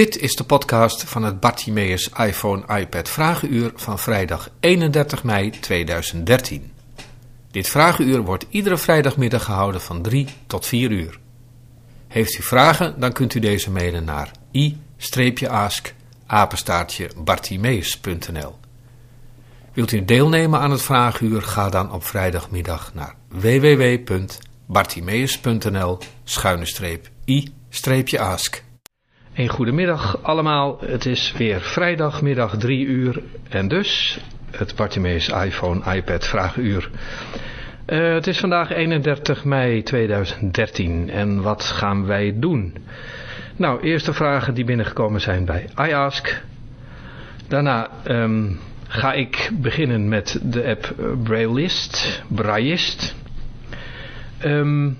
Dit is de podcast van het Bartimeus iPhone iPad Vragenuur van vrijdag 31 mei 2013. Dit vragenuur wordt iedere vrijdagmiddag gehouden van 3 tot 4 uur. Heeft u vragen, dan kunt u deze mailen naar i-ask bartimeus.nl Wilt u deelnemen aan het vragenuur, ga dan op vrijdagmiddag naar www.bartimeus.nl i-ask. Een goedemiddag allemaal, het is weer vrijdagmiddag 3 uur en dus het Bartimeus iPhone iPad vraaguur. Uh, het is vandaag 31 mei 2013 en wat gaan wij doen? Nou, eerste vragen die binnengekomen zijn bij iAsk. Daarna um, ga ik beginnen met de app Braillist, Braillist. Um,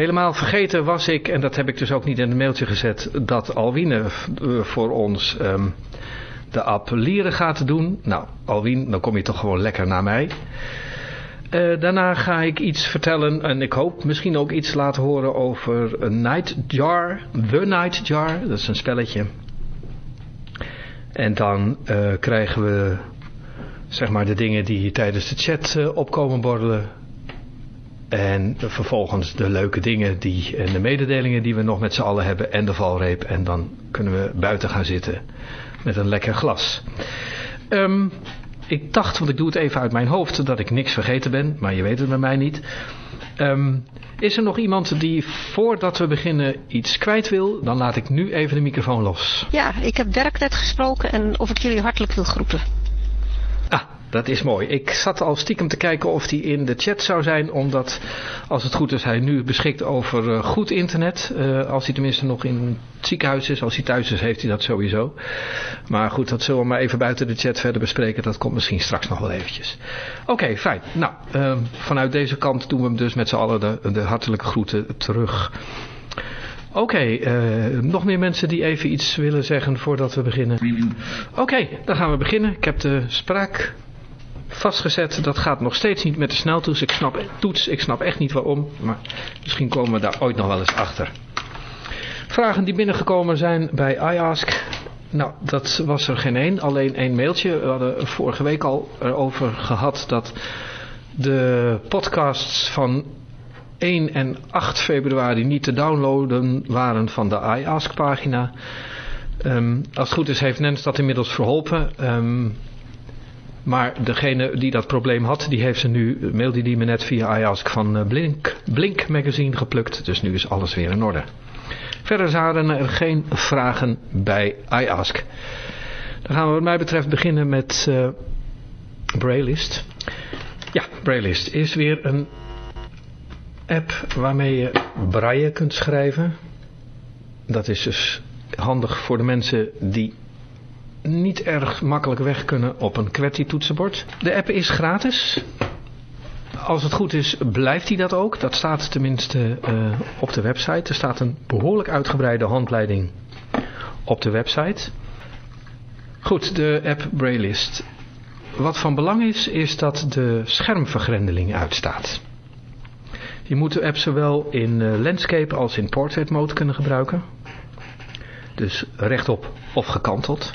Helemaal vergeten was ik, en dat heb ik dus ook niet in het mailtje gezet, dat Alwine eh, voor ons um, de app Lieren gaat doen. Nou, Alwien, dan kom je toch gewoon lekker naar mij. Uh, daarna ga ik iets vertellen en ik hoop misschien ook iets laten horen over Nightjar, The Nightjar, dat is een spelletje. En dan uh, krijgen we zeg maar de dingen die tijdens de chat opkomen borrelen. En vervolgens de leuke dingen die, en de mededelingen die we nog met z'n allen hebben en de valreep. En dan kunnen we buiten gaan zitten met een lekker glas. Um, ik dacht, want ik doe het even uit mijn hoofd, dat ik niks vergeten ben. Maar je weet het bij mij niet. Um, is er nog iemand die voordat we beginnen iets kwijt wil? Dan laat ik nu even de microfoon los. Ja, ik heb Dirk net gesproken en of ik jullie hartelijk wil groeten. Dat is mooi. Ik zat al stiekem te kijken of hij in de chat zou zijn, omdat als het goed is hij nu beschikt over uh, goed internet. Uh, als hij tenminste nog in het ziekenhuis is, als hij thuis is heeft hij dat sowieso. Maar goed, dat zullen we maar even buiten de chat verder bespreken. Dat komt misschien straks nog wel eventjes. Oké, okay, fijn. Nou, uh, vanuit deze kant doen we hem dus met z'n allen de, de hartelijke groeten terug. Oké, okay, uh, nog meer mensen die even iets willen zeggen voordat we beginnen? Oké, okay, dan gaan we beginnen. Ik heb de spraak vastgezet. Dat gaat nog steeds niet met de sneltoets. Ik snap, toets, ik snap echt niet waarom. Maar misschien komen we daar ooit nog wel eens achter. Vragen die binnengekomen zijn bij iAsk. Nou, dat was er geen één. Alleen één mailtje. We hadden vorige week al erover gehad dat de podcasts van 1 en 8 februari niet te downloaden waren van de iAsk pagina. Um, als het goed is heeft Nens dat inmiddels verholpen. Um, maar degene die dat probleem had, die heeft ze nu, mailde die me net via iAsk van eh, Blink, Blink Magazine geplukt. Dus nu is alles weer in orde. Verder zouden er geen vragen bij iAsk. Dan gaan we wat mij betreft beginnen met uh. Ja, Braillist is weer een app waarmee je braille kunt schrijven. Dat is dus handig voor de mensen die niet erg makkelijk weg kunnen op een QWERTY toetsenbord. De app is gratis. Als het goed is blijft hij dat ook. Dat staat tenminste uh, op de website. Er staat een behoorlijk uitgebreide handleiding op de website. Goed, de app Braillist. Wat van belang is, is dat de schermvergrendeling uitstaat. Je moet de app zowel in uh, landscape als in portrait mode kunnen gebruiken. Dus rechtop of gekanteld.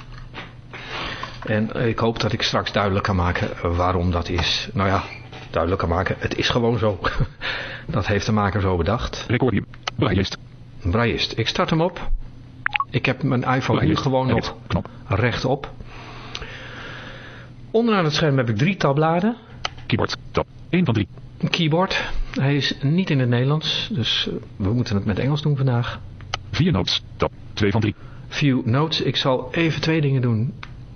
En ik hoop dat ik straks duidelijk kan maken waarom dat is. Nou ja, duidelijk kan maken. Het is gewoon zo. dat heeft de maker zo bedacht. Recordium. Braillist. Braillist. Ik start hem op. Ik heb mijn iPhone nu gewoon nog knop. rechtop. Onderaan het scherm heb ik drie tabbladen. Keyboard. Tab. 1 van 3. Een keyboard. Hij is niet in het Nederlands. Dus we moeten het met Engels doen vandaag. Vier notes. Tab. 2 van 3. View notes. Ik zal even twee dingen doen.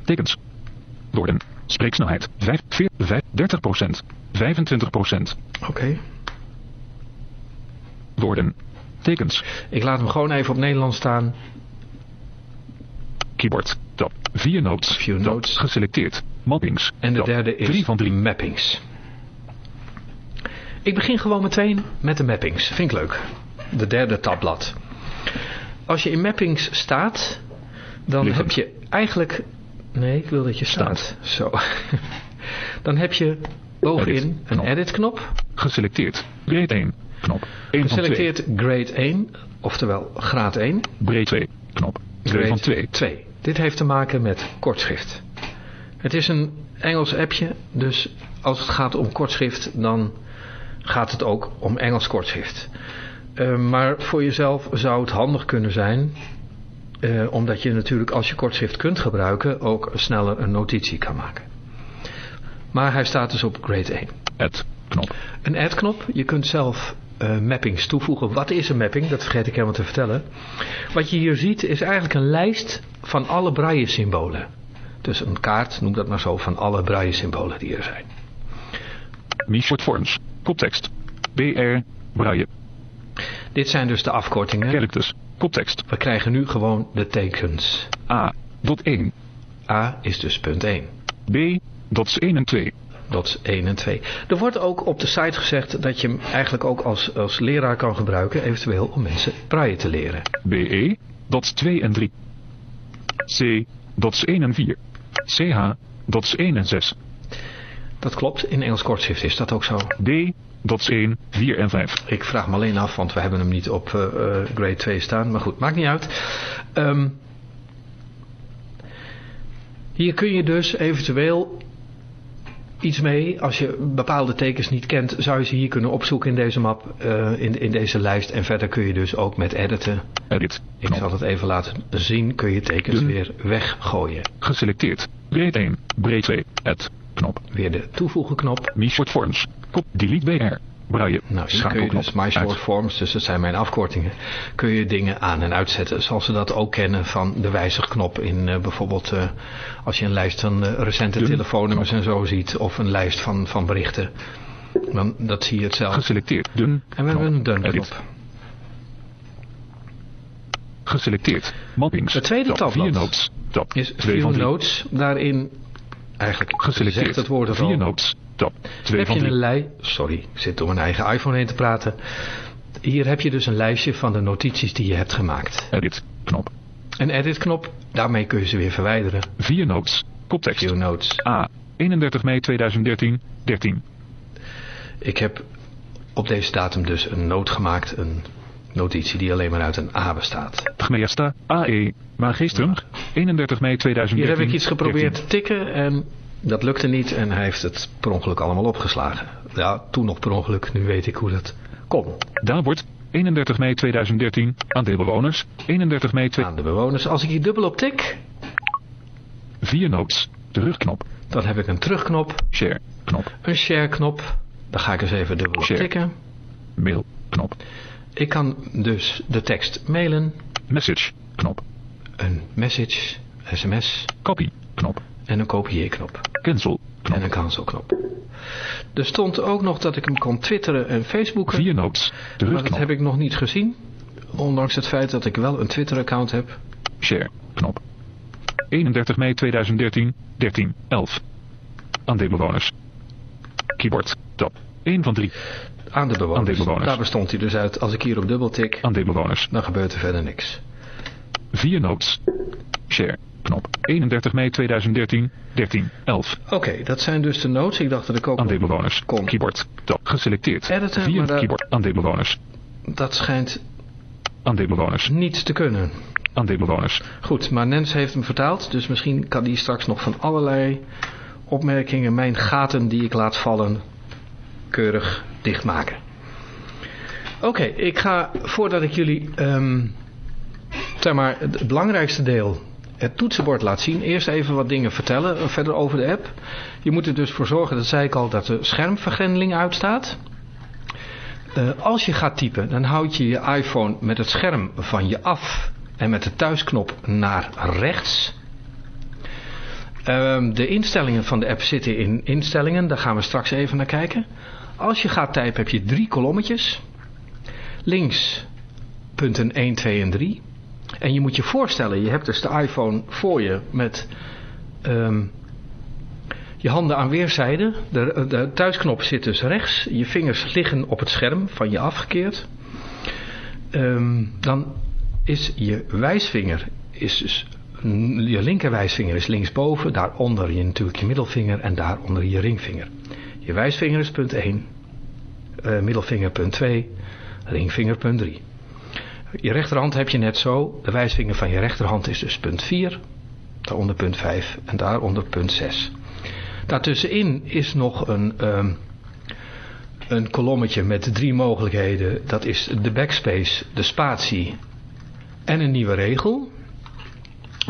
Tekens. Woorden. Spreeksnelheid. 5, 4, 5, 30 procent. 25 procent. Oké. Okay. Woorden. Tekens. Ik laat hem gewoon even op Nederlands staan. Keyboard. Tab. 4 notes. View notes. Geselecteerd. Mappings. En de Tab. derde is 3 van 3. mappings. Ik begin gewoon meteen met de mappings. Vind ik leuk. De derde tabblad. Als je in mappings staat, dan Liggend. heb je eigenlijk Nee, ik wil dat je staat. Zo. Dan heb je bovenin Edit, een knop. edit knop. Geselecteerd. Grade 1. Knop. 1 van 2. Geselecteerd grade 1, oftewel graad 1. Breed 2. Knop. 2 van 2. 2. Dit heeft te maken met kortschrift. Het is een Engels appje, dus als het gaat om kortschrift, dan gaat het ook om Engels kortschrift. Uh, maar voor jezelf zou het handig kunnen zijn, uh, omdat je natuurlijk als je kortschrift kunt gebruiken, ook sneller een notitie kan maken. Maar hij staat dus op grade 1. Add knop. Een add knop, je kunt zelf uh, mappings toevoegen. Wat is een mapping? Dat vergeet ik helemaal te vertellen. Wat je hier ziet is eigenlijk een lijst van alle braille symbolen. Dus een kaart, noem dat maar zo, van alle braille symbolen die er zijn. Mi short forms. Koptekst. BR. Braille. Dit zijn dus de afkortingen. Characters. Koptekst. We krijgen nu gewoon de tekens. A. Dot 1. A is dus punt 1. B. Dots 1 en 2. Dots 1 en 2. Er wordt ook op de site gezegd dat je hem eigenlijk ook als, als leraar kan gebruiken, eventueel om mensen braille te leren. BE. Dots 2 en 3. C. Dots 1 en 4. CH. Dots 1 en 6. Dat klopt, in Engels kortschrift is dat ook zo. D. Dots 1, 4 en 5. Ik vraag me alleen af, want we hebben hem niet op uh, grade 2 staan. Maar goed, maakt niet uit. Um, hier kun je dus eventueel iets mee. Als je bepaalde tekens niet kent, zou je ze hier kunnen opzoeken in deze map, uh, in, in deze lijst. En verder kun je dus ook met editen. Edit. Ik zal het even laten zien. Kun je tekens weer weggooien. Geselecteerd. Breed 1, breed 2, add, knop. Weer de toevoegen knop. Mi short forms. Kop, delete BR. Braille. Nou, hier kun je dus My Short Forms, dus dat zijn mijn afkortingen, kun je dingen aan en uitzetten. Zoals we dat ook kennen van de wijzigknop in uh, bijvoorbeeld uh, als je een lijst van uh, recente telefoonnummers en zo ziet. Of een lijst van, van berichten. Dan, dat zie je hetzelfde. Geselecteerd. Dun. En we hebben een dun knop. Geselecteerd. Mappings. Het tweede tabblad Vier notes. Tab. is 2 View van 3. Notes. Daarin eigenlijk Geselecteerd. het woord Vier notes. Tab. 2 heb van je 3. een lij... Sorry, ik zit door mijn eigen iPhone heen te praten. Hier heb je dus een lijstje van de notities die je hebt gemaakt. Edit. Knop. Een edit knop, daarmee kun je ze weer verwijderen. Vier notes. Koptekst. View Notes. A. 31 mei 2013. 13. Ik heb op deze datum dus een noot gemaakt, een notitie die alleen maar uit een A bestaat. Gmeasta. AE. Magistrum. 31 mei 2013. Hier heb ik iets geprobeerd 13. te tikken en dat lukte niet en hij heeft het per ongeluk allemaal opgeslagen. Ja, toen nog per ongeluk, nu weet ik hoe dat kon. Daar wordt 31 mei 2013 aan de bewoners. 31 mei 2. Aan de bewoners, als ik hier dubbel op tik, Vier notes. Terugknop. dan heb ik een terugknop, Share. Knop. een share knop. Daar ga ik eens even dubbel op Share. tikken. Mail. Knop. Ik kan dus de tekst mailen, Message. Knop. een message, sms Copy. Knop. en een kopieerknop. Cancel. En Knop. een cancelknop. Er stond ook nog dat ik hem kon twitteren en facebooken. Vier notes. maar dat heb ik nog niet gezien. Ondanks het feit dat ik wel een Twitter account heb. Share. Knop. 31 mei 2013. 13. 11. Aan de bewoners. Keyboard. Tab. 1 van 3. Aan de bewoners. Aan de bewoners. Daar bestond hij dus uit. Als ik hier op dubbel tik, Aan de bewoners. dan gebeurt er verder niks. Vier notes. Share. Knop. 31 mei 2013. 13. 11. Oké, dat zijn dus de notes. Ik dacht dat ik ook Aan de bewoners. kon. Keyboard. Tab. Geselecteerd. Vier maar daar- keyboard. Aan de bewoners. Dat schijnt Aan de bewoners. niet te kunnen. Aan de bewoners. Goed, maar Nens heeft hem vertaald. Dus misschien kan die straks nog van allerlei opmerkingen, mijn gaten die ik laat vallen, keurig dichtmaken. Oké, ik ga voordat ik jullie ehm, zeg maar, het belangrijkste deel, het toetsenbord laat zien, eerst even wat dingen vertellen eh, verder over de app. Je moet er dus voor zorgen, dat zei ik al, dat de schermvergrendeling uitstaat. Eh, als je gaat typen, dan houd je je iPhone met het scherm van je af en met de thuisknop naar rechts. Ehm, de instellingen van de app zitten in instellingen, daar gaan we straks even naar kijken. Als je gaat typen heb je drie kolommetjes. Links punten 1, 2 en 3. En je moet je voorstellen, je hebt dus de iPhone voor je met ehm, je handen aan weerszijden. De, de thuisknop zit dus rechts. Je vingers liggen op het scherm van je afgekeerd. Ehm, dan is je wijsvinger, is dus, je linkerwijsvinger is linksboven. Daaronder je natuurlijk je middelvinger en daaronder je ringvinger. Je wijsvinger is punt 1. eh, middelvinger punt 2. Ringvinger punt 3. Je rechterhand heb je net zo. De wijsvinger van je rechterhand is dus punt 4. Daaronder punt 5 en daaronder punt 6. Daartussenin is nog een, um, een kolommetje met drie mogelijkheden. Dat is de backspace, de spatie en een nieuwe regel.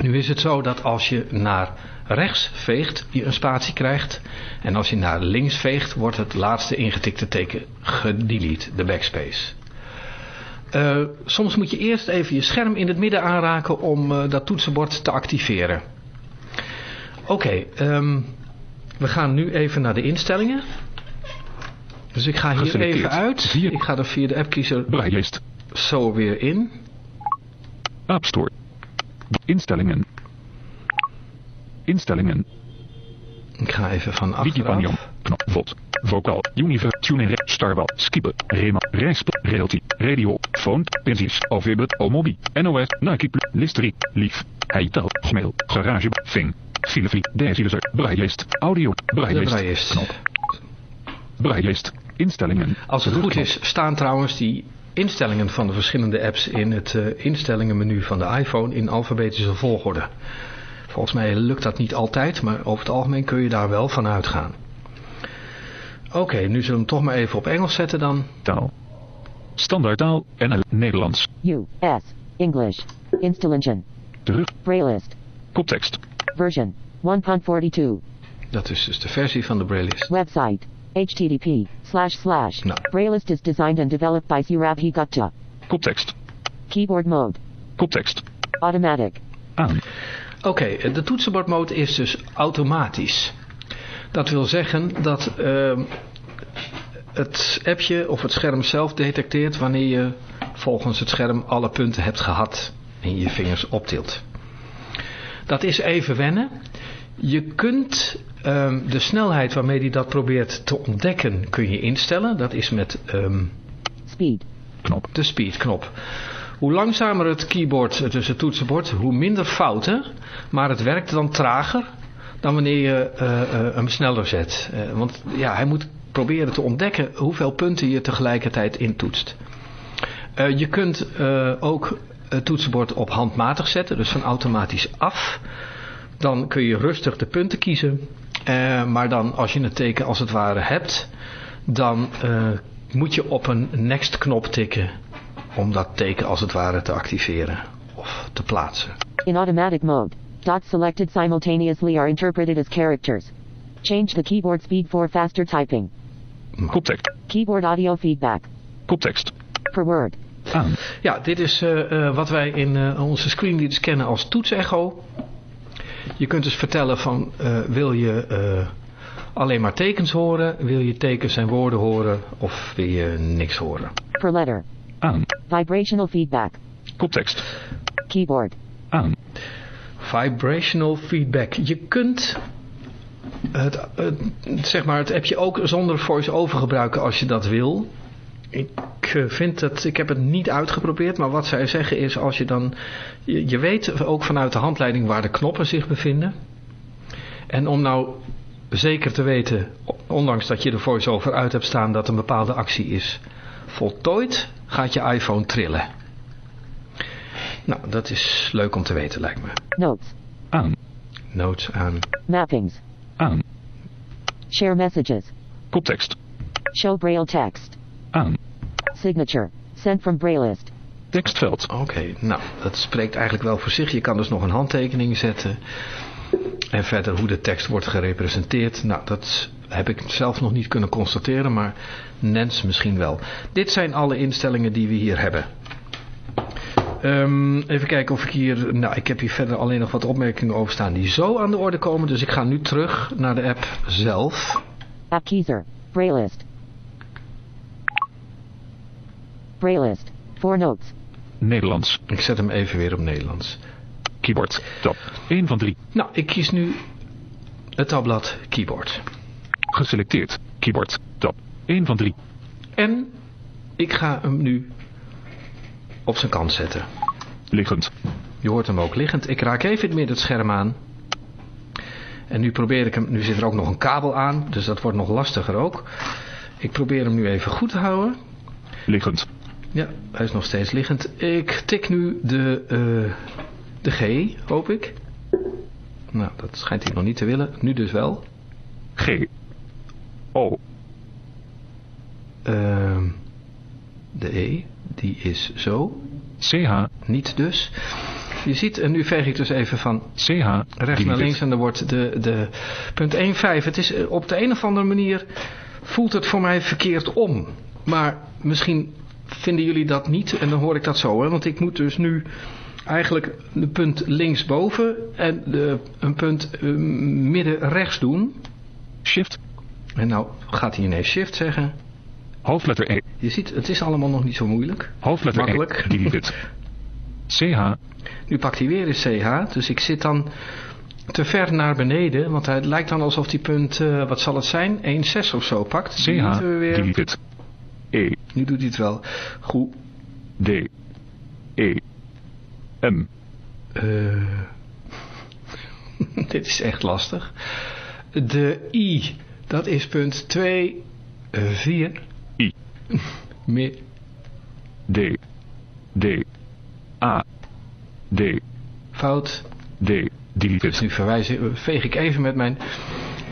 Nu is het zo dat als je naar rechts veegt, je een spatie krijgt. En als je naar links veegt, wordt het laatste ingetikte teken gedelete, de backspace. Uh, soms moet je eerst even je scherm in het midden aanraken om uh, dat toetsenbord te activeren. Oké, okay, um, we gaan nu even naar de instellingen. Dus ik ga hier even uit. Ik ga er via de appkiezer zo weer in. App Store. Instellingen. Instellingen. Ik ga even van Wikipanion. Knop. Vod. Vocal. Univer. TuneIn. Starwal. Skippen. Rema. Rijspel. Realty. Radio. Phone. Pensies. Ovibet. Omobi. NOS. Nike. Listerie. Lief. Heitel. Gmail. Garage. Ving. Filefree. Desiluser. Braillist. Audio. Braillist. Knop. Braillist. Instellingen. Als het goed is, staan trouwens die instellingen van de verschillende apps in het uh, instellingenmenu van de iPhone in alfabetische volgorde. Volgens mij lukt dat niet altijd, maar over het algemeen kun je daar wel van uitgaan. Oké, okay, nu zullen we hem toch maar even op Engels zetten dan. Taal. Standaardtaal en Nederlands. US. English. Installation. Terug. Braillist. Koptekst. Version 1.42. Dat is dus de versie van de Braillist. Website. http slash slash Nou. Braillist is designed and developed by Surabhi Gupta. Koptekst. Keyboard mode. Koptekst. Automatic. Aan. Oké, de toetsenbordmode is dus automatisch. Dat wil zeggen dat uh, het appje of het scherm zelf detecteert wanneer je volgens het scherm alle punten hebt gehad en je vingers optilt. Dat is even wennen. Je kunt um, de snelheid waarmee hij dat probeert te ontdekken kun je instellen. Dat is met um, Speed. Knop. de speed knop. Hoe langzamer het keyboard, dus het toetsenbord, hoe minder fouten. Maar het werkt dan trager dan wanneer je uh, hem sneller zet. Uh, want ja, hij moet proberen te ontdekken hoeveel punten je tegelijkertijd intoetst. je kunt ook het toetsenbord op handmatig zetten, dus van automatisch af. Dan kun je rustig de punten kiezen. maar dan als je het teken als het ware hebt, dan moet je op een next knop tikken om dat teken als het ware te activeren of te plaatsen. In automatic mode, dots selected simultaneously are interpreted as characters. Change the keyboard speed for faster typing. Koptekst. Keyboard audio feedback. Koptekst. Per word. Aan. Ja, dit is uh, uh, wat wij in uh, onze screenreaders kennen als toetsecho. Je kunt dus vertellen van wil je alleen maar tekens horen, wil je tekens en woorden horen of wil je niks horen. Per letter. Aan. Vibrational feedback. Koptekst. Keyboard. Aan. Vibrational feedback. Je kunt het, het, zeg maar het appje ook zonder voice-over gebruiken als je dat wil. Ik vind het, ik heb het niet uitgeprobeerd, maar wat zij zeggen is als je dan, je, je weet ook vanuit de handleiding waar de knoppen zich bevinden. En om nou zeker te weten, ondanks dat je de voice-over uit hebt staan dat een bepaalde actie is voltooid, gaat je iPhone trillen. Nou, dat is leuk om te weten, lijkt me. Notes. Aan. Notes aan. Mappings. Aan. Share messages. Koptekst. Show braille text. Aan. Signature. Sent from Braillist. Tekstveld. Oké, okay, nou, dat spreekt eigenlijk wel voor zich. Je kan dus nog een handtekening zetten. En verder hoe de tekst wordt gerepresenteerd. Nou, dat heb ik zelf nog niet kunnen constateren, maar Nens misschien wel. Dit zijn alle instellingen die we hier hebben. Um, even kijken of ik hier... Nou, ik heb hier verder alleen nog wat opmerkingen over staan die zo aan de orde komen. Dus ik ga nu terug naar de app zelf. App keyser. Braillist. Braillist. Four notes. Nederlands. Ik zet hem even weer op Nederlands. Keyboard. Tab. 1 van 3. Nou, ik kies nu het tabblad keyboard. Geselecteerd. Keyboard. Tab. 1 van 3. En ik ga hem nu op zijn kant zetten. Liggend. Je hoort hem ook liggend. Ik raak even het midden het scherm aan. En nu probeer ik hem, nu zit er ook nog een kabel aan, dus dat wordt nog lastiger ook. Ik probeer hem nu even goed te houden. Liggend. Ja, hij is nog steeds liggend. Ik tik nu de, eh, de G, hoop ik. Nou, dat schijnt hij nog niet te willen. Nu dus wel. G. O. Ehm, de E, die is zo. CH. Niet dus. Je ziet, en nu veeg ik dus even van CH. rechts naar links en dan wordt de, de punt 1.5. Het is eh, op de een of andere manier voelt het voor mij verkeerd om. Maar misschien vinden jullie dat niet en dan hoor ik dat zo. Hè? Want ik moet dus nu eigenlijk de punt linksboven en de, een punt eh, midden rechts doen. Shift. En nou gaat hij ineens shift zeggen. Hoofdletter E. Je ziet, het is allemaal nog niet zo moeilijk. Hoofdletter Makkelijk. E. Deleted. CH. Nu pakt hij weer een CH, dus ik zit dan te ver naar beneden, want het lijkt dan alsof die punt, eh, wat zal het zijn, 1,6 of zo pakt. CH. we weer, Deleted. E. nu doet hij het wel. Goed. D. E. M. Eh, dit is echt lastig. De I, dat is punt 2, 4. I. Meer. D. D. A. D. Fout. D. Dus Deleted. nu verwijs veeg ik even met mijn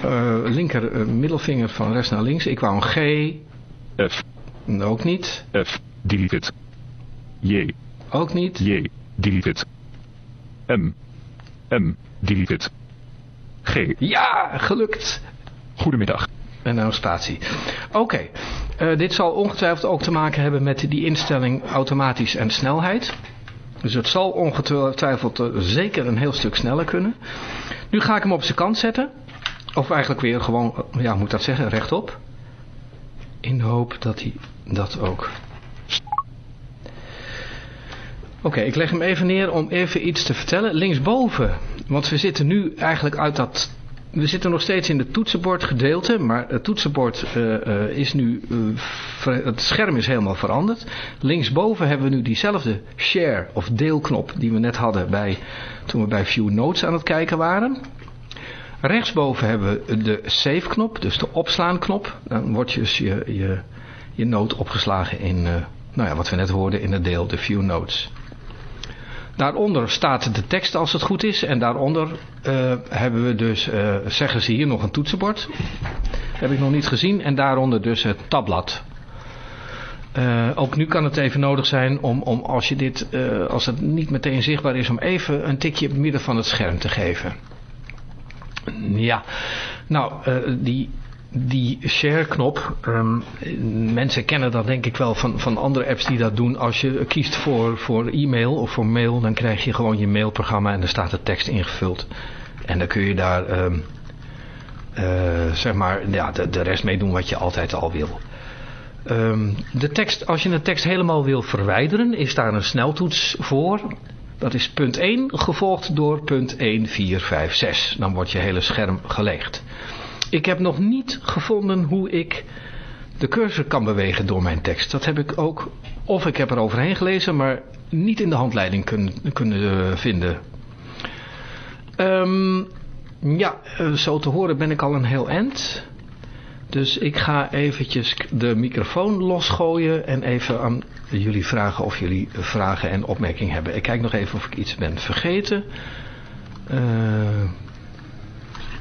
eh, linker eh, middelvinger van rechts naar links. Ik wou een G, F. ook niet. F. Deleted. J. Ook niet. J. Deleted. M. M. Deleted. G. Ja, gelukt. Goedemiddag. En spatie. Oké, eh, dit zal ongetwijfeld ook te maken hebben met die instelling automatisch en snelheid. Dus het zal ongetwijfeld eh, zeker een heel stuk sneller kunnen. Nu ga ik hem op zijn kant zetten. Of eigenlijk weer gewoon, eh, ja moet dat zeggen, rechtop. In de hoop dat hij dat ook... Oké, ik leg hem even neer om even iets te vertellen. Linksboven, want we zitten nu eigenlijk uit dat... We zitten nog steeds in het toetsenbordgedeelte, maar het toetsenbord eh, eh, is nu... eh, het scherm is helemaal veranderd. Linksboven hebben we nu diezelfde share of deelknop die we net hadden bij, toen we bij View Notes aan het kijken waren. Rechtsboven hebben we de save knop, dus de opslaanknop. Dan wordt dus je, je, je noot opgeslagen in, nou ja, wat we net hoorden in het deel, de View Notes. Daaronder staat de tekst als het goed is. En daaronder eh, hebben we dus, eh, zeggen ze hier nog een toetsenbord. Heb ik nog niet gezien. En daaronder dus het tabblad. Eh, ook nu kan het even nodig zijn om, om als, je dit, als het niet meteen zichtbaar is, om even een tikje op het midden van het scherm te geven. Ja, nou, die, die share-knop, ehm, mensen kennen dat denk ik wel van, van andere apps die dat doen. Als je kiest voor, voor e-mail of voor mail, dan krijg je gewoon je mailprogramma en er staat de tekst ingevuld. En dan kun je daar, ehm, eh, zeg maar, ja, de, de rest mee doen wat je altijd al wil. Ehm, de tekst, als je een tekst helemaal wil verwijderen, is daar een sneltoets voor. Dat is punt 1, gevolgd door punt 1, 4, 5, 6. Dan wordt je hele scherm geleegd. Ik heb nog niet gevonden hoe ik de cursor kan bewegen door mijn tekst. Dat heb ik ook, of ik heb er overheen gelezen, maar niet in de handleiding kunnen, kunnen eh, vinden. Ehm, ja, eh, zo te horen ben ik al een heel eind. Dus ik ga eventjes de microfoon losgooien en even aan jullie vragen of jullie vragen en opmerkingen hebben. Ik kijk nog even of ik iets ben vergeten. Eh,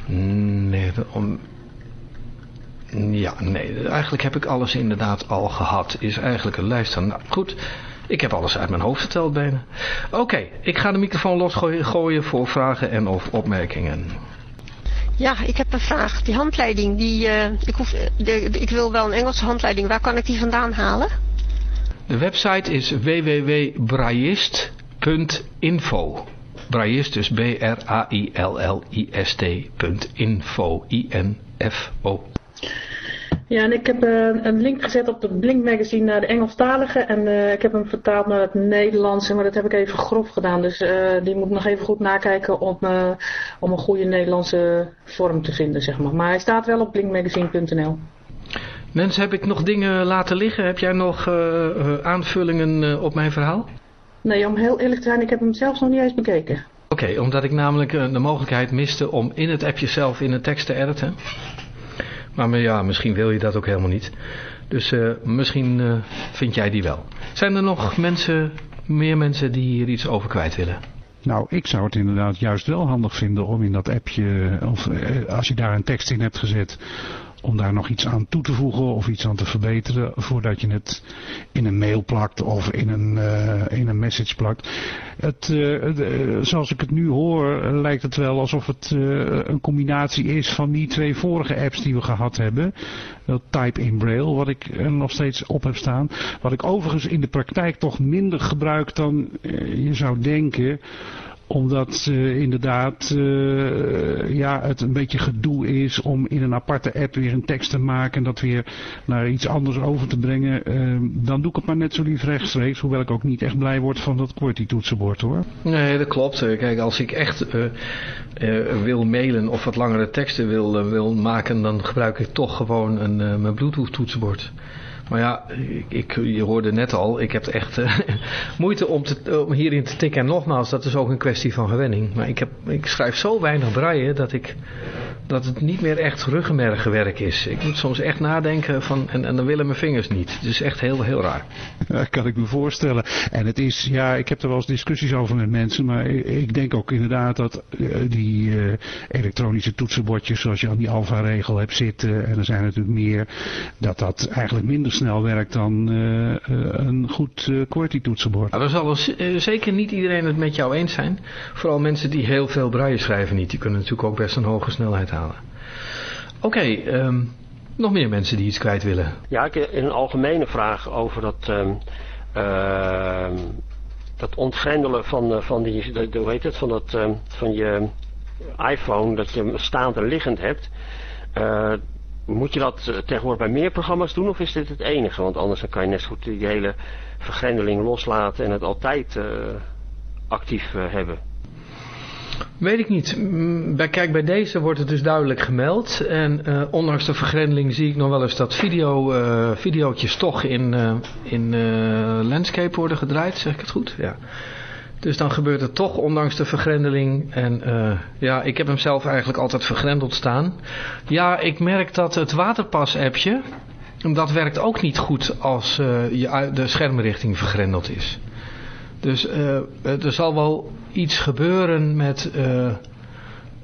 nee, om, ja, nee, eigenlijk heb ik alles inderdaad al gehad. Is eigenlijk een lijst van, nou goed, ik heb alles uit mijn hoofd verteld bijna. Oké, ik ga de microfoon losgooien gooien voor vragen en of opmerkingen. Ja, ik heb een vraag. Die handleiding, die, eh, ik, hoef, de, de- ik wil wel een Engelse handleiding. Waar kan ik die vandaan halen? De website is www.braillist.info. Braillist dus B-R-A-I-L-L-I-S-T punt info. I-N-F-O. Ja, en ik heb eh, een link gezet op het Blink Magazine naar de Engelstalige. En eh, ik heb hem vertaald naar het Nederlands. Maar dat heb ik even grof gedaan. Dus eh, die moet nog even goed nakijken om, om een goede Nederlandse vorm te vinden, zeg maar. Maar hij staat wel op blinkmagazine.nl. Mensen, heb ik nog dingen laten liggen? Heb jij nog aanvullingen op mijn verhaal? Nee, om heel eerlijk te zijn, ik heb hem zelfs nog niet eens bekeken. Oké, omdat ik namelijk eh, de mogelijkheid miste om in het appje zelf in de tekst te editen. Maar, maar ja, misschien wil je dat ook helemaal niet. Dus misschien vind jij die wel. Zijn er nog mensen, meer mensen die hier iets over kwijt willen? Nou, ik zou het inderdaad juist wel handig vinden om in dat appje, of als je daar een tekst in hebt gezet, om daar nog iets aan toe te voegen of iets aan te verbeteren voordat je het in een mail plakt of in een, uh, in een message plakt. Het, uh, zoals ik het nu hoor lijkt het wel alsof het een combinatie is van die twee vorige apps die we gehad hebben. Dat Type in Braille, wat ik nog steeds op heb staan. Wat ik overigens in de praktijk toch minder gebruik dan je zou denken omdat uh, inderdaad uh, ja, het een beetje gedoe is om in een aparte app weer een tekst te maken en dat weer naar iets anders over te brengen. Uh, dan doe ik het maar net zo lief rechtstreeks, hoewel ik ook niet echt blij word van dat QWERTY toetsenbord hoor. Nee, dat klopt. Kijk, als ik echt wil mailen of wat langere teksten wil, wil maken, dan gebruik ik toch gewoon een, mijn Bluetooth toetsenbord. Maar ja, ik, je hoorde net al, ik heb echt uh, moeite om, te, om hierin te tikken. En nogmaals, dat is ook een kwestie van gewenning. Maar ik, heb, ik schrijf zo weinig braille dat, ik, dat het niet meer echt ruggenmergenwerk is. Ik moet soms echt nadenken van, en, en dan willen mijn vingers niet. Het is echt heel, heel raar. Ja, kan ik me voorstellen. En het is, ja, ik heb er wel eens discussies over met mensen. Maar ik, ik denk ook inderdaad dat uh, die uh, elektronische toetsenbordjes zoals je aan die alfa-regel hebt zitten. En er zijn natuurlijk meer. Dat dat eigenlijk minder snel werkt dan uh, een goed uh, QWERTY-toetsenbord. Nou, dan zal er zeker niet iedereen het met jou eens zijn. Vooral mensen die heel veel braille schrijven niet. Die kunnen natuurlijk ook best een hoge snelheid halen. Oké, okay, um, ehm, nog meer mensen die iets kwijt willen. Ja, ik heb een algemene vraag over dat... Um, uh, dat ontgrendelen van, van die, de, hoe heet het, van, dat, van je iPhone, dat je hem staand en liggend hebt. Uh, moet je dat eh, tegenwoordig bij meer programma's doen of is dit het enige? Want anders kan je net goed die hele vergrendeling loslaten en het altijd uh, actief uh, hebben. Weet ik niet. Mm, bij, kijk, bij deze wordt het dus duidelijk gemeld. En ondanks de vergrendeling zie ik nog wel eens dat video, videootjes toch in, in landscape worden gedraaid. Zeg ik het goed? Ja. Dus dan gebeurt het toch, ondanks de vergrendeling. En uh, ja, ik heb hem zelf eigenlijk altijd vergrendeld staan. Ja, ik merk dat het waterpas-appje, dat werkt ook niet goed als uh, je, de schermrichting vergrendeld is. Dus uh, er zal wel iets gebeuren met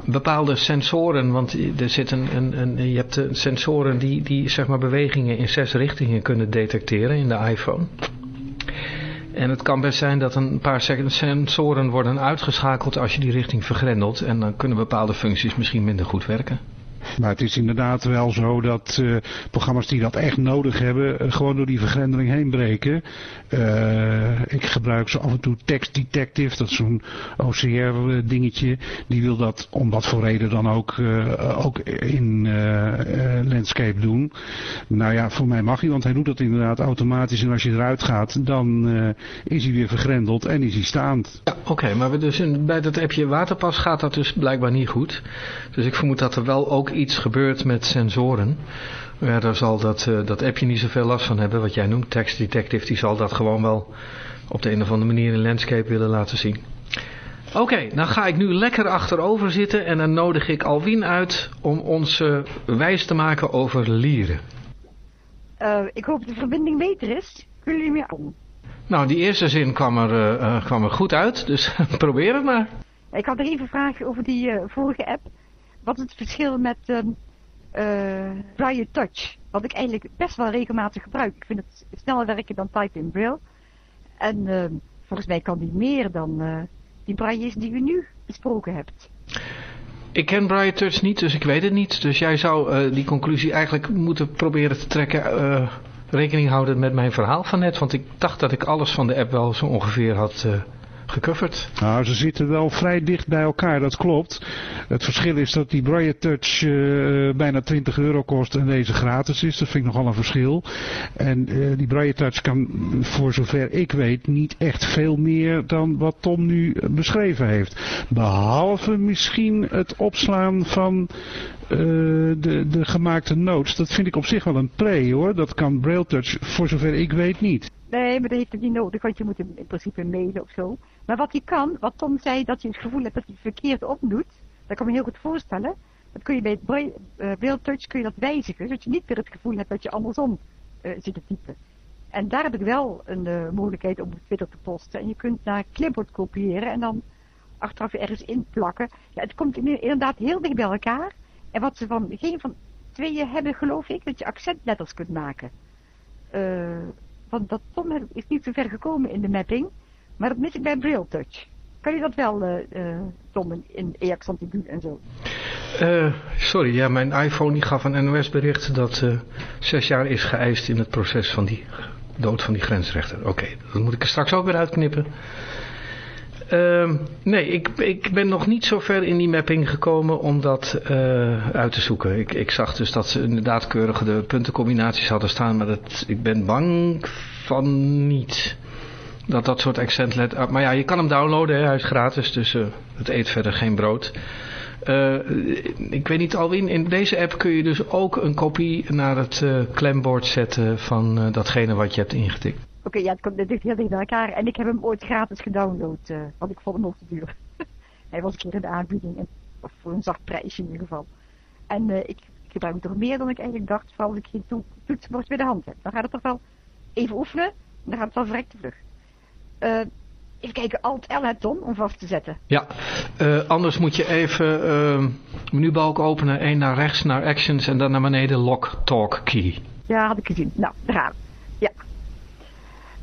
bepaalde sensoren. Want er zit een, een, een, je hebt sensoren die, die zeg maar bewegingen in zes richtingen kunnen detecteren in de iPhone. En het kan best zijn dat een paar sensoren worden uitgeschakeld als je die richting vergrendelt. En dan kunnen bepaalde functies misschien minder goed werken. Maar het is inderdaad wel zo dat uh, programma's die dat echt nodig hebben, uh, gewoon door die vergrendeling heen breken. Uh, ik gebruik zo af en toe Text Detective, dat is zo'n OCR dingetje. Die wil dat om wat voor reden dan ook, ook in Landscape doen. Nou ja, voor mij mag hij, want hij doet dat inderdaad automatisch. En als je eruit gaat, dan is hij weer vergrendeld en is hij staand. Ja, oké, maar dus in, bij dat appje Waterpas gaat dat dus blijkbaar niet goed. Dus ik vermoed dat er wel ook iets gebeurt met sensoren. Ja, daar zal dat, uh, dat appje niet zoveel last van hebben. Wat jij noemt, Text Detective, die zal dat gewoon wel op de een of andere manier in landscape willen laten zien. Oké, okay, dan ga ik nu lekker achterover zitten en dan nodig ik Alwin uit om ons uh, wijs te maken over lieren. Uh, ik hoop dat de verbinding beter is. Kunnen jullie meer om? Nou, die eerste zin kwam er, uh, kwam er goed uit, dus probeer het maar. Ik had er even een vraag over die vorige app wat is het verschil met um, uh, Braille Touch? Wat ik eigenlijk best wel regelmatig gebruik. Ik vind het sneller werken dan Type in Braille. En uh, volgens mij kan die meer dan uh, die Braille's die u nu besproken hebt. Ik ken Braille Touch niet, dus ik weet het niet. Dus jij zou uh, die conclusie eigenlijk moeten proberen te trekken... Rekening houden met mijn verhaal van net. Want ik dacht dat ik alles van de app wel zo ongeveer had Nou, ze zitten wel vrij dicht bij elkaar, dat klopt. Het verschil is dat die Braille Touch uh, bijna 20 euro kost en deze gratis is. Dat vind ik nogal een verschil. En uh, die Braille Touch kan, voor zover ik weet, niet echt veel meer dan wat Tom nu beschreven heeft. Behalve misschien het opslaan van uh, de, de gemaakte notes. Dat vind ik op zich wel een play hoor. Dat kan Braille Touch voor zover ik weet niet. Nee, maar dat heeft het niet nodig, want je moet hem in principe mailen of zo. Maar wat je kan, wat Tom zei, dat je het gevoel hebt dat hij verkeerd opdoet, dat kan me heel goed voorstellen. Dat kun je bij het Braille uh, Touch kun je dat wijzigen, zodat je niet weer het gevoel hebt dat je andersom eh, zitten typen. En daar heb ik wel een eh, mogelijkheid om op Twitter te posten. En je kunt naar clipboard kopiëren en dan achteraf ergens inplakken. Ja, het komt inderdaad heel dicht bij elkaar. En wat ze van geen van tweeën hebben, geloof ik, dat je accentletters kunt maken. Eh, want dat Tom is niet zo ver gekomen in de mapping, maar dat mis ik bij Braille Touch. Kan je dat wel, eh, eh, Tom, in, in Antigu en zo? Eh, sorry, ja, mijn iPhone die gaf een NOS-bericht dat zes jaar is geëist in het proces van die dood van die grensrechter. Oké, dat moet ik er straks ook weer uitknippen. Ehm, nee, ik, ik ben nog niet zo ver in die mapping gekomen om dat eh, uit te zoeken. Ik, ik zag dus dat ze inderdaad keurig de puntencombinaties hadden staan, maar dat, ik ben bang van niet. Dat dat soort accentlet... ah, Maar ja, je kan hem downloaden, hè, hij is gratis, dus eh, het eet verder geen brood. Eh, ik weet niet, Alwin, in deze app kun je dus ook een kopie naar het klembord zetten van datgene wat je hebt ingetikt. Oké, ja, het komt het ligt heel dicht bij elkaar. En ik heb hem ooit gratis gedownload, eh, want ik vond hem nog te duur. Hij was een keer in de aanbieding, en, of voor een zacht prijsje in ieder geval. En eh, ik, ik gebruik hem toch meer dan ik eigenlijk dacht, vooral als ik geen to- toetsenbord bij de hand heb. Dan gaat het toch wel even oefenen, en dan gaat het wel verrekte vlug. Eh, even kijken, Alt-L het Tom, om vast te zetten. Ja, anders moet je even uh, menubalk openen, één naar rechts naar Actions en dan naar beneden Lock Talk Key. Ja, had ik gezien. Nou, daar gaan we.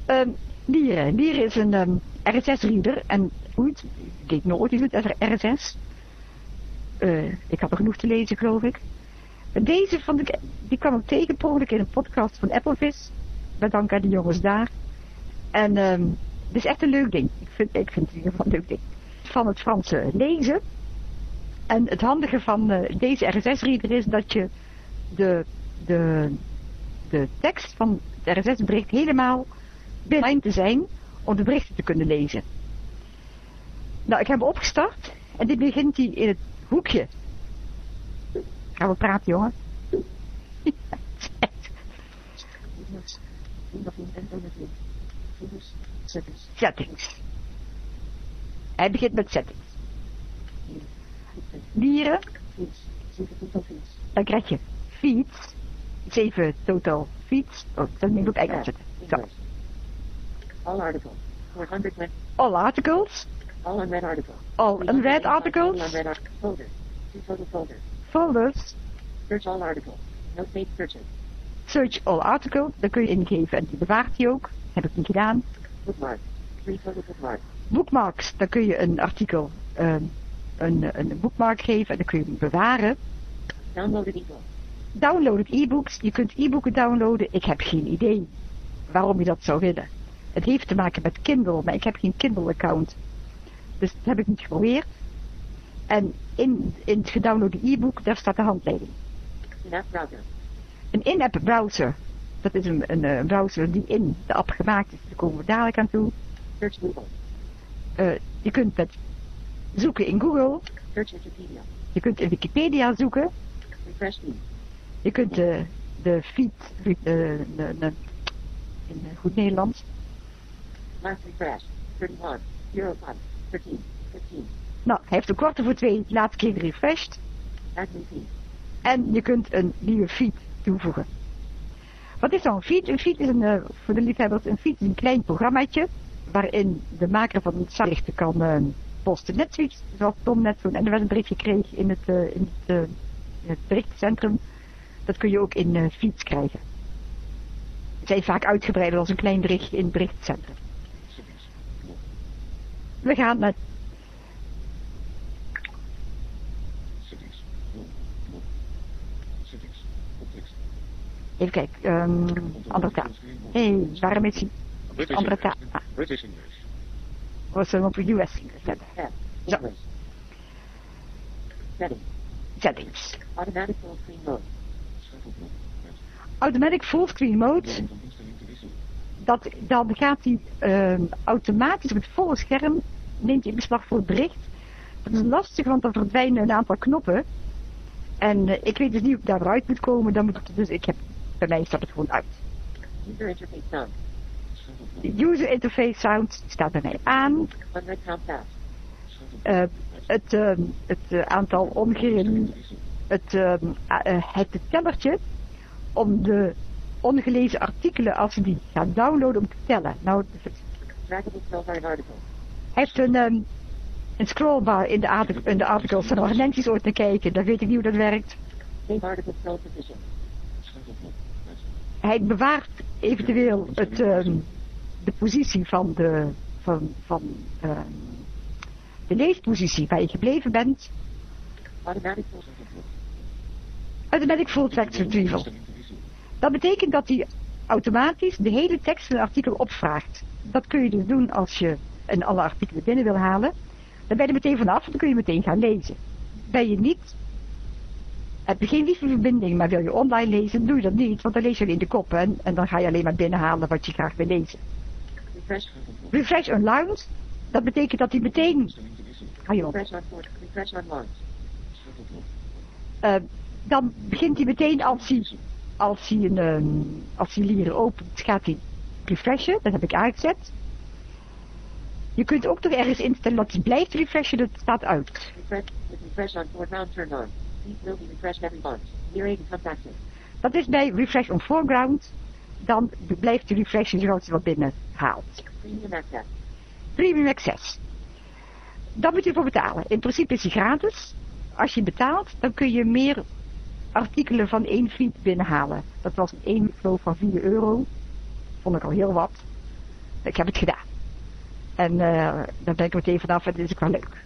Ja. Ehm Lieren. Lieren is een ehm, RSS-reader. En goed, ik deed nooit iets met RSS. Eh, ik had er genoeg te lezen, geloof ik. Deze vond ik, die kwam ik tegen in een podcast van Applevis. Met dank aan de jongens daar. En ehm het is echt een leuk ding. Ik vind, ik vind het in ieder geval een leuk ding. Van het Franse lezen. En het handige van eh, deze RSS-reader is dat je de, de, de tekst van het RSS-bericht helemaal binnen te zijn om de berichten te kunnen lezen. Nou, ik heb opgestart en dit begint hij in het hoekje. Gaan we praten, jongen? Settings. Hij begint met settings. Dieren. Dan krijg je feeds. 7 total feeds. Oh, dat moet ik eigenlijk zetten. Zo. All articles. 400 web. All articles. All unread articles. All unread articles. All unread articles. Folder. Two total folders. Folders. Search all articles. No save searches. Search all articles. Dat kun je ingeven en die bewaart hij ook. Heb ik niet gedaan. Bookmark. Three total bookmarks. Bookmarks. Dan kun je een artikel ehm, een, een bookmark geven en dan kun je hem bewaren. Downloaded ebook. Downloaded e-books. Je kunt e-boeken downloaden. Ik heb geen idee waarom je dat zou willen. Het heeft te maken met Kindle, maar ik heb geen Kindle-account. Dus dat heb ik niet geprobeerd. En in, in het gedownloade e-book, daar staat de handleiding. In-app browser. Een in-app browser. Dat is een, een, eh, browser die in de app gemaakt is. Daar komen we dadelijk aan toe. Search Google. Eh, je kunt met zoeken in Google. Search Wikipedia. Je kunt in Wikipedia zoeken. Refresh. Je kunt de, de feed, de, de, de- in eh, goed Nederlands, Last refresh. 31. 05. 13. 15. Nou, hij heeft een kwartier voor twee laatste keer feed. En je kunt een nieuwe feed toevoegen. Wat is dan een feed? Een feed is een, eh, voor de liefhebbers, een feed is een klein programmaatje waarin de maker van het berichten kan eh, posten. Net zoiets zoals Tom net zo'n en er een berichtje kreeg in het, eh, in het, in het berichtencentrum. Dat kun je ook in feeds krijgen. Zijn vaak uitgebreider als een klein berichtje in het berichtencentrum. We gaan naar Settings. Settings. Context. Even kijken, ehm, andere taal. Hé, hey, waarom is hij British andere taal? English. Ah, British English. was hem op US gezet. Tab. Zo. English. Settings. Settings. Automatic full screen mode. Automatic mode, instelling te wisselen. dat, dan gaat hij ehm, automatisch op het volle scherm, neemt hij beslag voor het bericht. Dat is lastig, want dan verdwijnen een aantal knoppen. En eh, ik weet dus niet of ik daar weer uit moet komen, dan moet ik, dus ik heb, bij mij staat het gewoon uit. User interface sound. User interface sound staat bij mij aan. Eh, het ehm, het eh, aantal omgeren, het, ehm, eh, het tellertje om de ongelezen artikelen als je die gaat downloaden om te tellen. Nou, hij heeft een, ehm, een scrollbar in de, in de articles. Er nog ooit naar kijken. Dan weet ik niet hoe dat werkt. Hij bewaart eventueel het, ehm, de positie van de, van, van, ehm, de leespositie waar je gebleven bent. Automatic full text retrieval. Dat betekent dat hij automatisch de hele tekst van een artikel opvraagt. Dat kun je dus doen als je een alle artikelen binnen wil halen. Dan ben je er meteen vanaf, dan kun je meteen gaan lezen. Ben je niet, heb je geen wifi-verbinding, maar wil je online lezen, doe je dat niet, want dan lees je alleen de kop en, en dan ga je alleen maar binnenhalen wat je graag wil lezen. refresh. Refresh unlocked, dat betekent dat hij meteen, ga je op, Refresh on port. Refresh on launch. Eh, dan begint hij meteen als hij, als hij, een, ehm, als hij lieren opent, gaat hij refreshen. Dat heb ik aangezet. Je kunt ook nog ergens instellen dat hij blijft refreshen, dat staat uit. Refresh. Refresh on foreground turned on. These will be refreshed every launch. Near 8 becomes active. Dat is bij refresh on foreground. Dan blijft hij refreshen zoals hij wat binnen haalt. Premium access. Premium access. Dat moet je voor betalen. In principe is hij gratis. Als je betaalt, dan kun je meer artikelen van één feed binnenhalen. Dat was één geloof van 4 euro. Vond ik al heel wat. Ik heb het gedaan. En eh daar ben ik meteen vanaf en dat is ook wel leuk.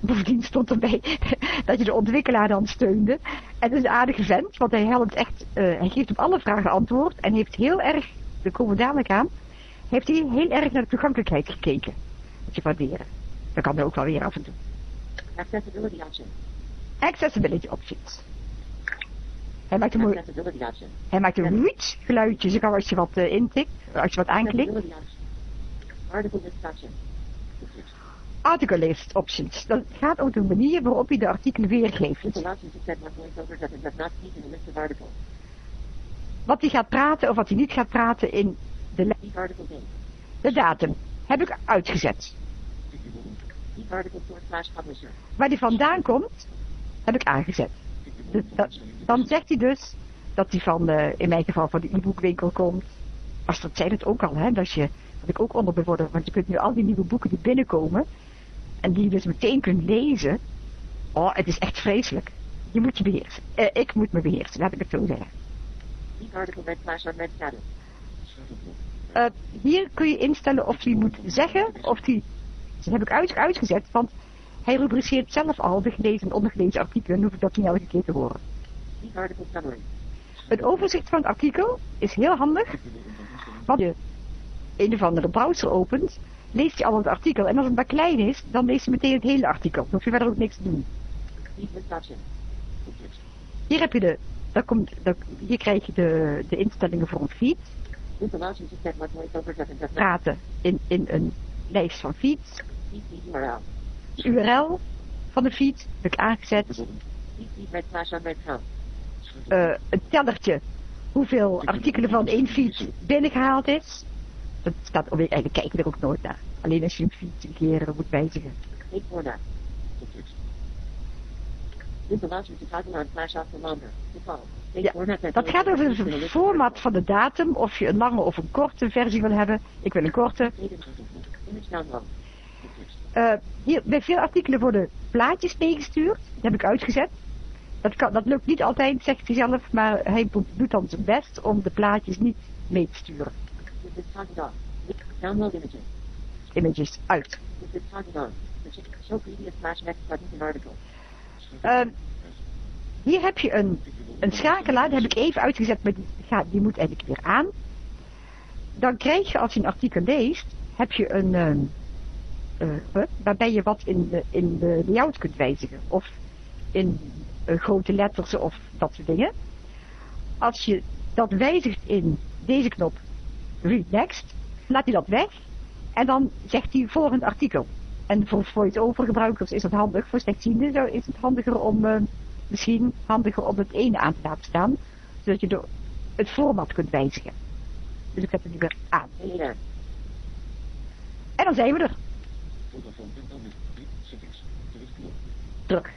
Bovendien stond erbij dat je de ontwikkelaar dan steunde. En dat is een aardige vent, want hij helpt echt, eh, hij geeft op alle vragen antwoord. En heeft heel erg, daar komen we dadelijk aan, heeft hij heel erg naar de toegankelijkheid gekeken. Dat je waarderen. Dat kan er ook wel weer af en toe. Accessibility option. Accessibility options. Hij maakt een, mooi, hij maakt een reach geluidje, zeg maar als je wat eh, intikt, als je wat aanklikt. Article list option. Article list options. Dat gaat over de manier waarop je de artikelen weergeeft. Wat hij gaat praten of wat hij niet gaat praten in de, date. de datum. Heb ik uitgezet. Waar die vandaan komt, heb ik aangezet. Dus dat- dan zegt hij dus dat hij van, eh, in mijn geval, van de e-boekwinkel komt. Als dat zijn het ook al, hè. Dat, je, dat ik ook onder want je kunt nu al die nieuwe boeken die binnenkomen. En die je dus meteen kunt lezen. Oh, het is echt vreselijk. Je moet je beheersen. Eh, ik moet me beheersen, laat ik het zo zeggen. Eh, hier kun je instellen of hij moet zeggen of hij. Dat heb ik uit, uitgezet, want hij rubriceert zelf al de gelezen en ondergelezen artikelen. Dan hoef ik dat niet elke keer te horen. Het overzicht van het artikel is heel handig. Want je een of andere browser opent, leest je al het artikel. En als het maar klein is, dan leest je meteen het hele artikel. Dan hoef je verder ook niks te doen. Hier heb je de. Daar komt, hier krijg je de, de instellingen voor een feed. Praten in, in een lijst van the URL. Van de feed heb ik aangezet. Eh, een tellertje hoeveel artikelen van één feed binnengehaald is. Dat staat, oh, eigenlijk kijk je er ook nooit naar. Alleen als je een feed een keer eh, moet wijzigen. Off for longer. Default. Date Ja, format that dat gaat over het format van de datum, of je een lange of een korte versie wil hebben. Ik wil een korte. Eh, hier, bij veel artikelen worden plaatjes meegestuurd. Dat heb ik uitgezet. Dat, kan, dat lukt niet altijd, zegt hij zelf, maar hij do- doet dan zijn best om de plaatjes niet mee te sturen. This toggled off. Download images. Images uit. This toggled on. Show previous flash next buttons in article. Eh, hier heb je een, een schakelaar, die heb ik even uitgezet, maar die, die moet eigenlijk weer aan. Dan krijg je, als je een artikel leest, heb je een, ehm, eh, huh, waarbij je wat in de, in de layout kunt wijzigen. Of in eh, grote letters of dat soort dingen. Als je dat wijzigt in deze knop, read next, laat hij dat weg. En dan zegt hij volgend artikel. En voor voice-over gebruikers is dat handig. Voor slechtzienden is het handiger om, eh, misschien handiger om het ene aan te laten staan. Zodat je de, het format kunt wijzigen. Dus ik zet het nu weer aan. En dan zijn we er. Terug.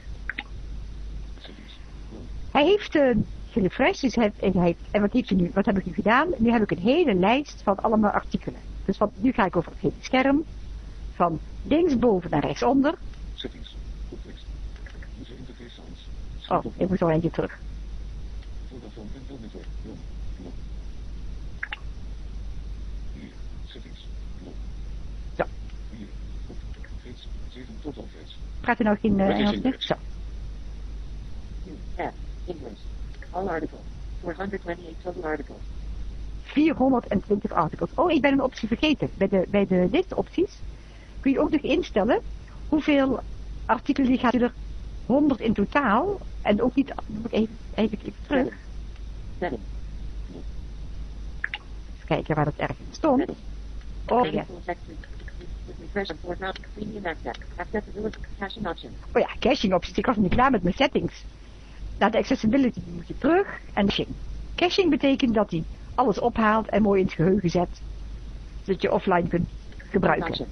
Hij heeft eh, gerefreshed. Dus hij, heeft- hij, en wat, heeft hij nu, wat heb ik nu gedaan? Nu heb ik een hele lijst van allemaal artikelen. Dus wat, nu ga ik over het hele scherm. Van linksboven naar rechtsonder. Settings. Context. User interface sounds. Oh, ik moet al eentje terug. Vodafone en Telnetwerk. Blok. Blok. Hier. Settings. Ja. Hier. Op. Gids. 7 tot al gids. Praat u nou geen is Engels? Zo. F. English. All article. 428 total articles. 420 artikels. Oh, ik ben een optie vergeten. Bij de, bij de listopties kun je ook nog instellen hoeveel artikelen die gaat u er 100 in totaal. En ook niet, moet ik even, even, even terug. Eens kijken waar dat ergens stond. Oh ja. Caching option. Oh ja, caching opties. Ik was niet klaar met mijn settings. Naar de accessibility moet je terug en caching. Caching betekent dat hij alles ophaalt en mooi in het geheugen zet. Zodat je offline kunt gebruiken.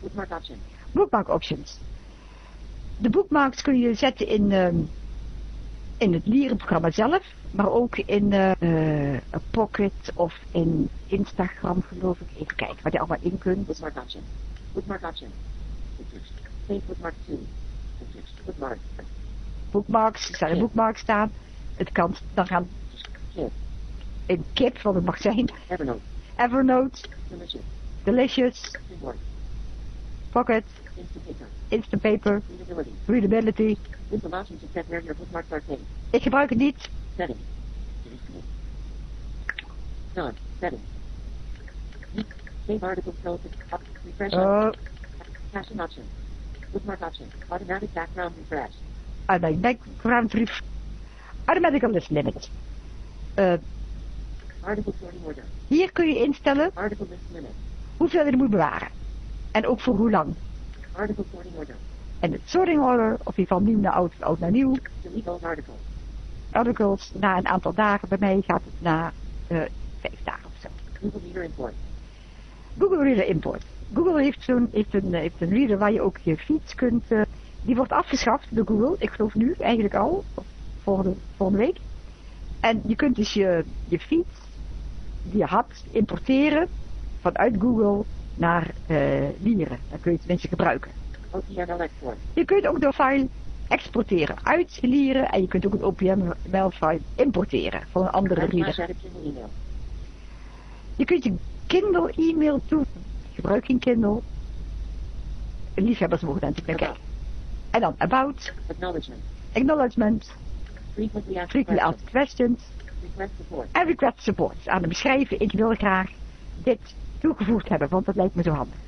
Bookmark option. Bookmark options. De bookmarks kun je zetten in, ehm, in het Lieren-programma zelf, maar ook in eh, eh, Pocket of in Instagram geloof ik. Even kijken wat je allemaal in kunt. Bookmark option. Bookmark option. Bookmark 2. Context. Bookmark. Bookmarks, er zijn er bookmarks staan. Het kan dan gaan in Kip, wat het mag zijn. Evernote. Evernote, Delicious. Delicious. Pocket, Instapaper. Instapaper, Readability. Readability. Option to where your bookmarks are saved. Ik gebruik het niet. Setting. Done. Setting. Save article. Up. Refresh. Oh, Caching option. Bookmark option. Automatic background refresh. Automatic background ref- Automatical list limit. Eh, Article sorting order. hier kun je instellen Article list limit. hoeveel je er moet bewaren. En ook voor hoe lang. Article sorting order. En het sorting order, of je van nieuw naar oud, oud naar nieuw. Delete. Articles, na een aantal dagen. Bij mij gaat het na eh, vijf dagen of zo. Google Reader import. Google Reader Import. Google heeft, zo'n, heeft, een, heeft een reader waar je ook je feeds kunt... eh, die wordt afgeschaft door Google. Ik geloof nu eigenlijk al. Volgende, volgende week. En je kunt dus je, je feeds die je had importeren vanuit Google naar eh Lieren. Dan kun je het tenminste gebruiken. Export. Je kunt ook de file exporteren uit Lieren. En je kunt ook een OPML-file importeren van een andere email. Je kunt je Kindle e-mail toe. Gebruik geen Kindle. Liefhebbers mogen daar natuurlijk naar kijken. En dan about, Acknowledgement. acknowledgement, Frequently asked frequently questions. asked questions Request support. en request support. Aan hem beschrijven, ik wil graag dit toegevoegd hebben, want dat lijkt me zo handig.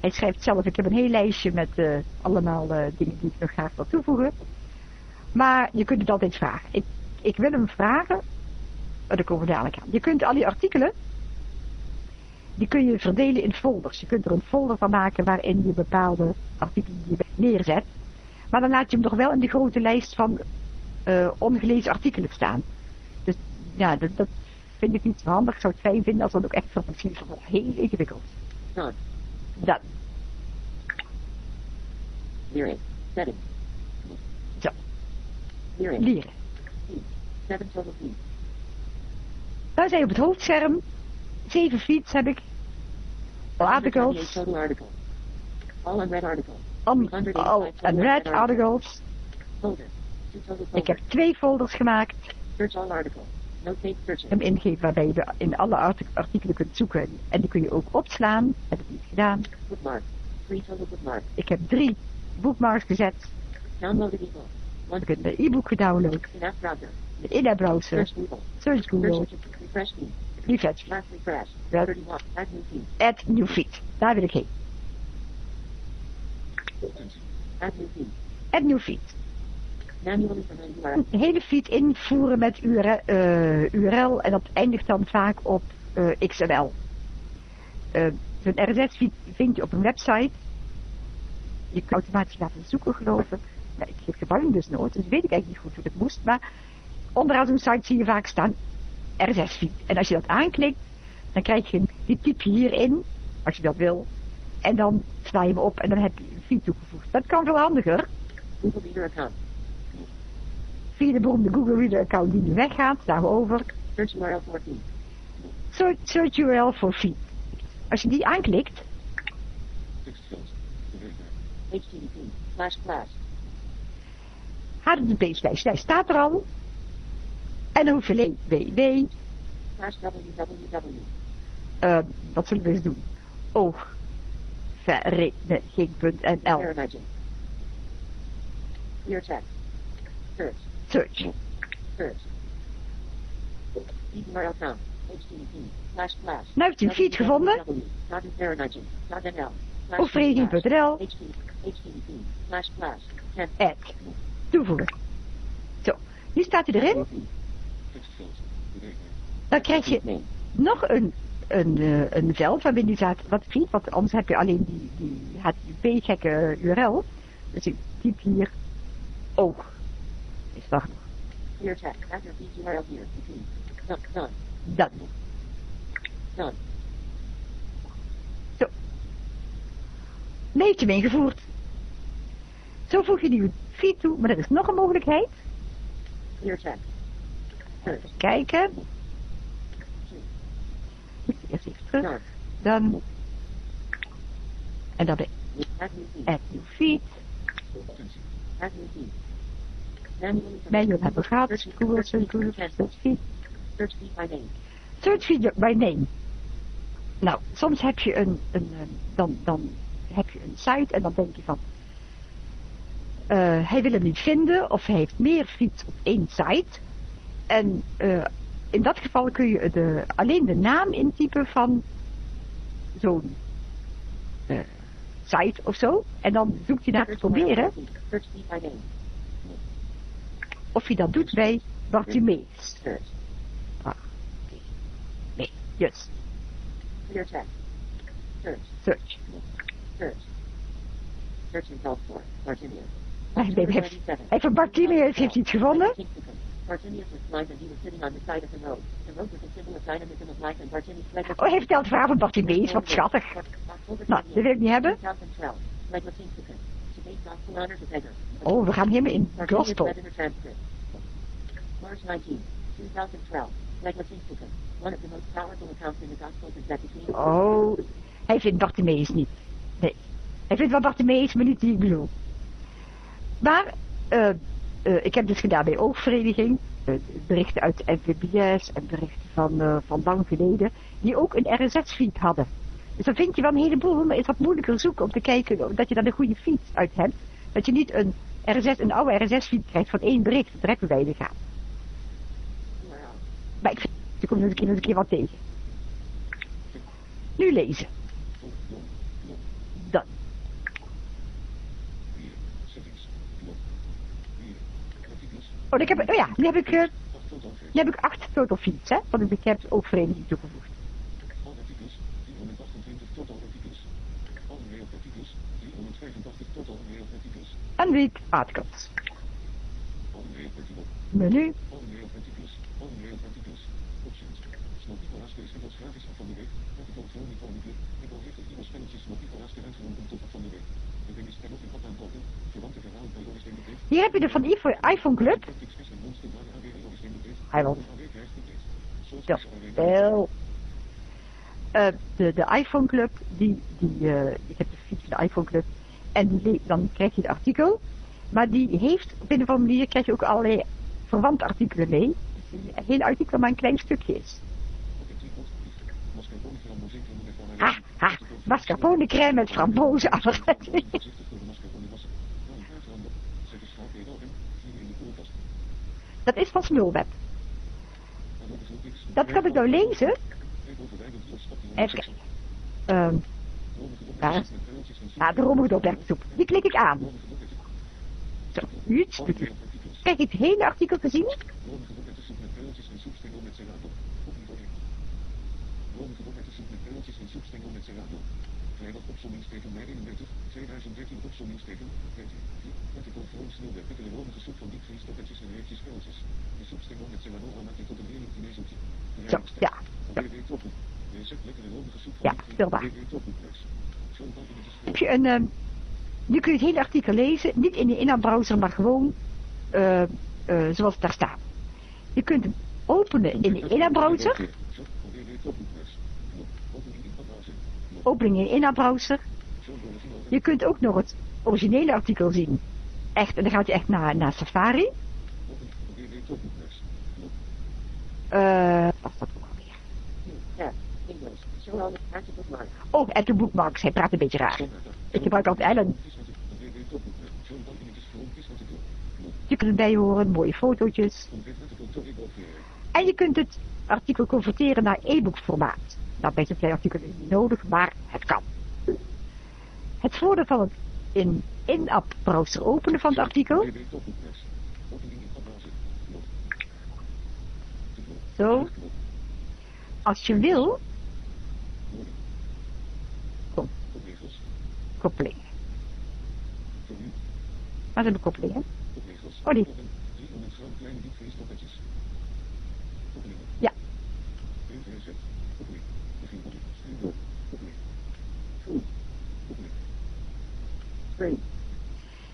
Hij schrijft zelf, ik heb een heel lijstje met eh, allemaal eh, dingen die ik nog graag wil toevoegen. Maar je kunt het altijd vragen. Ik, ik wil hem vragen, oh, daar komen we dadelijk aan. Je kunt al die artikelen, die kun je verdelen in folders. Je kunt er een folder van maken waarin je bepaalde artikelen die je neerzet. Maar dan laat je hem nog wel in de grote lijst van eh, ongelezen artikelen staan. Dus ja, dat, dat vind ik niet zo handig. Ik zou het fijn vinden als dat ook echt dat wel heel ingewikkeld. Done. Dat, Lyric. Setting. zo, leren. Feeds. Daar zijn op het hoofdscherm zeven feeds heb ik. 128 Articles. All unread articles. On, 385 all total unread unread articles. Ik heb twee folders gemaakt. Hem ingeven waarbij je in alle artik- artikelen kunt zoeken. En die kun je ook opslaan. Heb ik niet gedaan. Ik heb drie bookmarks gezet. Ik heb een e-book gedownload. De in-app browser. Search Google. Refresh. Refresh. Last refresh. Ja. 31. Add new feed. Add new feed. Daar wil ik heen. Attentie. Add new feed. Add new feed. Manually from a URL. De hele feed invoeren met URL, eh, URL en dat eindigt dan vaak op eh, XML. Eh, Zo'n RSS-feed vind je op een website. Je kan automatisch laten zoeken, geloof ik. Nou, ik hem dus nooit, dus weet ik eigenlijk niet goed hoe dat moest. Maar onderaan zo'n site zie je vaak staan RSS-feed. En als je dat aanklikt, dan krijg je een, die typ je hierin, als je dat wil. En dan sla je hem op en dan heb je toegevoegd. Dat kan veel handiger. Google Reader account. via de beroemde Google Reader account die nu weggaat, staan we over. Search URL for feed. Search, search URL voor feed. Als je die aanklikt. HTTP. Slash slash. http slash slash staat er al. En dan hoef je alleen www, Slash www. eh, wat zullen we eens doen? Oogvereniging.nl Vereniging. Clear text. Search. Search. Search. HTTP. Slash slash. Nou heeft u een feed gevonden. www.vereniging.nl. Oogvereniging.nl HTTP. Slash slash. 10. Add. Toevoegen. Zo, nu staat hij erin. Dan krijg je nog een, een, eh, een staat wat feed, want anders heb je alleen die, die HTTP-gekke URL. Dus ik typ hier oog. Is wacht, Clear text. After feed URL here. Done. Done. dat. Done. Mailtje ingevoerd. Zo voeg je die feed toe, maar er is nog een mogelijkheid. Text. Search. Kijken. Eerst even terug. Dan. En dan de Add new feed. Manual hebben we gehad. Google, search, Google, search feed. Search feed by name. Search feed by name. Nou, soms heb je een, een, dan, dan heb je een site en dan denk je van, eh, hij wil hem niet vinden of hij heeft meer feeds op één site. En eh, in dat geval kun je de, alleen de naam intypen van zo'n eh, site of zo. En dan zoekt hij naar te proberen of hij dat doet bij Bartimeus. Search. Nee, text. Search. Search. Search. Search Bartimius. Hij heeft, Bartimeus heeft iets gevonden. Bartimius was blind and he was sitting on the side of the road. The road was a symbol of dynamism of life and Bartimius fled with Oh, hij vertelt het verhaal van wat schattig. Nou, dat wil ik niet hebben. 2012. Fled with Kingston. Today's gospel honors a beggar. Oh, we gaan helemaal in gospel. March 19, 2012. Fled with Kingston. One of the most powerful accounts in the Gospels is that between Oh, hij vindt Bartimeus niet. Nee. Hij vindt wel Bartimeus, maar niet die ik bedoel. Maar, eh, eh, ik heb dus gedaan bij Oogvereniging. eh, berichten uit NVBS en berichten van, eh, van lang geleden. Die ook een RSS-feed hadden. Dus dan vind je wel een heleboel, maar het is wat moeilijker zoeken om te kijken dat je daar een goede feed uit hebt. Dat je niet een, RSS, een oude RSS-feed krijgt van één bericht. Dat hebben wij gaan. Maar ik vind, er komt nog een keer, nog een keer wat tegen. Nu lezen. Dan. Settings. Knop. Hier. Artikels. Oh, ik heb, oh ja, nu heb ik, eh, totaal feeds. nu heb ik acht total feeds, hè. Want ik heb ook vereniging toegevoegd. Alle artikels. 428 totaal artikels. Alle mail-artikels. 385 totaal mail-artikels. En week articles. Menu. Van de week. Ik spelletjes Snap Nicolaas de Rensen om tot van de week. Er. Hier heb je de van iPhone, Club. Hij wil. Ja. Eh, de, de iPhone Club, die, die, eh, ik heb de feed van de iPhone Club. En die, dan krijg je het artikel. Maar die heeft, op een of andere manier krijg je ook allerlei verwante artikelen mee. Een heel artikel maar een klein stukje is. Mascarpone Ha, ha, mascarpone crème met frambozen. Dat is van Smulweb. Dat kan ik nou lezen. Kijk Even kijken. Ehm, daar. Ja, de rommeldopertsoep. Die klik ik aan. Zo, iets. Je het hele artikel te zien? Met en soepstengel met met met. Vrijdag opzommingsteken mei 31, 2013 opzommingsteken, 13, 4, artikel romige soep van diepvries dokkertjes en reepjes. De soepstengel met serrano maakt je tot een heerlijk dinersoepje. Zo, ja. www Toppoep. Recept lekkere romige soep van Ja, speelbaar. Heb je een, ehm, nu kun je het hele artikel lezen. Niet in de inhoudbrowser, maar gewoon eh, eh, zoals het daar staat. Je kunt hem openen in de INA-browser. Opening in de INA-browser. Je kunt ook nog het originele artikel zien. Echt, en dan gaat hij echt naar, naar Safari. Eh, wat is dat ook alweer? Oh, en de bookmarks. Hij praat een beetje raar. Ik gebruik altijd Ellen. Je kunt erbij horen, mooie fotootjes. En je kunt het artikel converteren naar e-book formaat. Bij zo'n klein artikel niet nodig, maar het kan. Het voordeel van het in in-app browser openen van het artikel. Zo. Als je wil. Kom. Koppelingen. Waar zijn de koppelingen? Oh, die.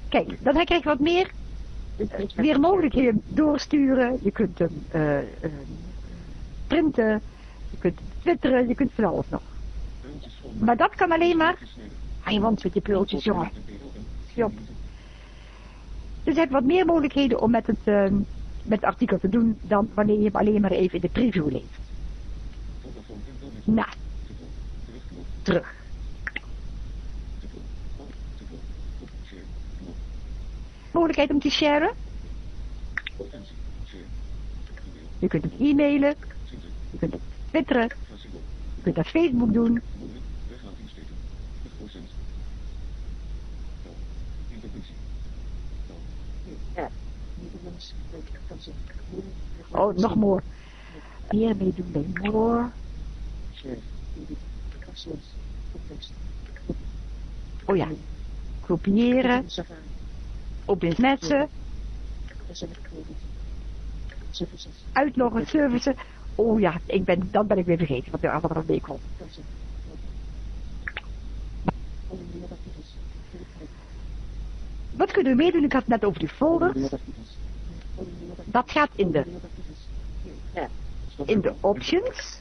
Kijk, dan krijg je wat meer weer mogelijkheden doorsturen. Je kunt hem eh, eh, printen, je kunt twitteren, je kunt van alles nog. Maar dat kan alleen maar... Je wand met je pultjes, jongen. Jop. Dus je hebt wat meer mogelijkheden om met het, eh, met het artikel te doen dan wanneer je hem alleen maar even in de preview leest. Nou, terug. Mogelijkheid om te sharen. Je kunt het e-mailen. Je kunt het twitteren. Je kunt dat Facebook doen. Oh, nog more. Hier meedoen bij more. Oh ja. Kopiëren. Open mensen. Uitloggen, services. Oh ja, ik ben, dat ben ik weer vergeten, wat er aan mee komt. Wat kunnen we meedoen? Ik had het net over die folder. Dat gaat in de, in de options.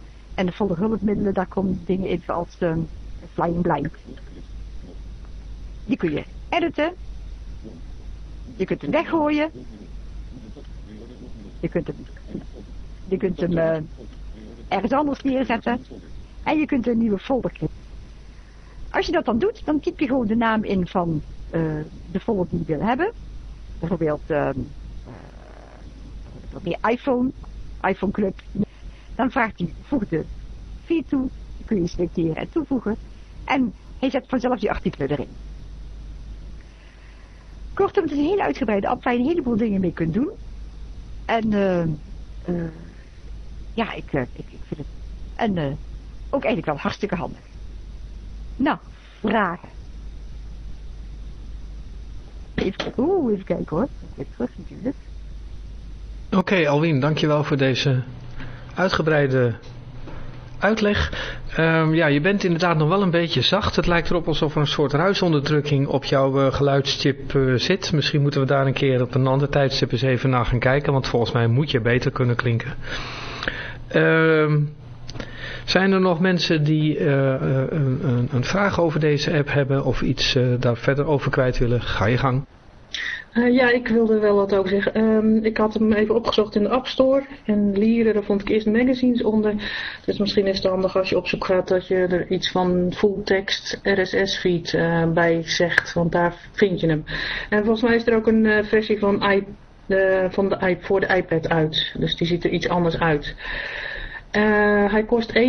En de folder hulpmiddelen, daar komen dingen in zoals uh, Flying Blind. Die kun je editen. Je kunt hem weggooien. Je kunt hem, je kunt uh, ergens anders neerzetten. En je kunt een nieuwe folder knippen. Als je dat dan doet, dan typ je gewoon de naam in van uh, de folder die je wil hebben. Bijvoorbeeld uh, iPhone, iPhone Club. Dan vraagt hij, voeg de feed toe. Die kun je selecteren en toevoegen. En hij zet vanzelf die artikelen erin. Kortom, het is een hele uitgebreide app waar je een heleboel dingen mee kunt doen. En uh, ja, ik, ik, ik, vind het en, ook eigenlijk wel hartstikke handig. Nou, vragen. Even, oeh, even kijken hoor. Even terug natuurlijk. Oké, okay, dankjewel voor deze uitgebreide uitleg. Um, ja, je bent inderdaad nog wel een beetje zacht. Het lijkt erop alsof er een soort ruisonderdrukking op jouw uh, geluidschip uh, zit. Misschien moeten we daar een keer op een ander tijdstip eens even naar gaan kijken. Want volgens mij moet je beter kunnen klinken. Um, zijn er nog mensen die een, een, een, vraag over deze app hebben of iets daar verder over kwijt willen? Ga je gang. Uh, ja, ik wilde wel wat over zeggen. Um, ik had hem even opgezocht in de App Store. En Lieren, daar vond ik eerst magazines onder. Dus misschien is het handig als je op zoek gaat dat je er iets van full text RSS feed uh, bij zegt. Want daar vind je hem. En volgens mij is er ook een uh, versie van, i, van de, voor de iPad uit. Dus die ziet er iets anders uit. Eh, hij kost 1,79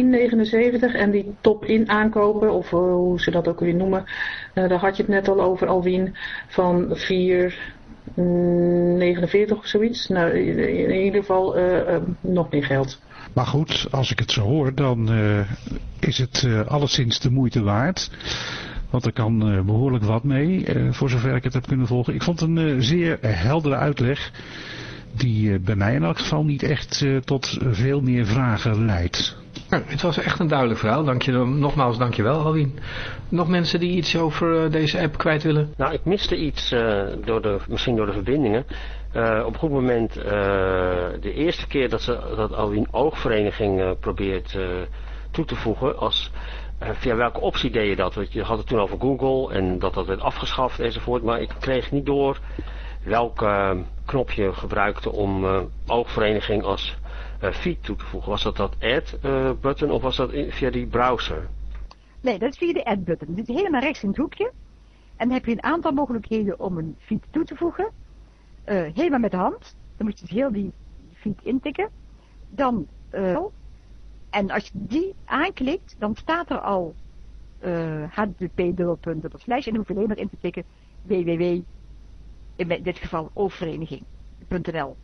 en die top-in aankopen, of eh, hoe ze dat ook weer noemen, eh, daar had je het net al over, Alwin, van 4,49 of zoiets. Nou, in, ieder geval eh, eh, nog meer geld. Maar goed, als ik het zo hoor, dan eh, is het eh, alleszins de moeite waard. Want er kan eh, behoorlijk wat mee, voor zover ik het heb kunnen volgen. Ik vond een zeer heldere uitleg, die bij mij in elk geval niet echt tot veel meer vragen leidt. Nou, het was echt een duidelijk verhaal. Dank je, nogmaals, dankjewel Alwin. Nog mensen die iets over eh, deze app kwijt willen? Nou, ik miste iets, eh, door de, misschien door de verbindingen. Eh, op een goed moment, de eerste keer dat, ze, dat Alwin Oogvereniging probeert toe te voegen, als, via welke optie deed je dat? Want je had het toen over Google en dat dat werd afgeschaft enzovoort, maar ik kreeg niet door welk knop je gebruikte om Oogvereniging als feed toe te voegen. Was dat dat add-button of was dat via die browser? Nee, dat is via de add-button. Dit is helemaal rechts in het hoekje. En dan heb je een aantal mogelijkheden om een feed toe te voegen. Eh, helemaal met de hand. Dan moet je dus heel die feed intikken. Dan, eh, en als je die aanklikt, dan staat er al eh http:// en dan hoef je alleen maar in te tikken www, in dit geval oogvereniging.nl.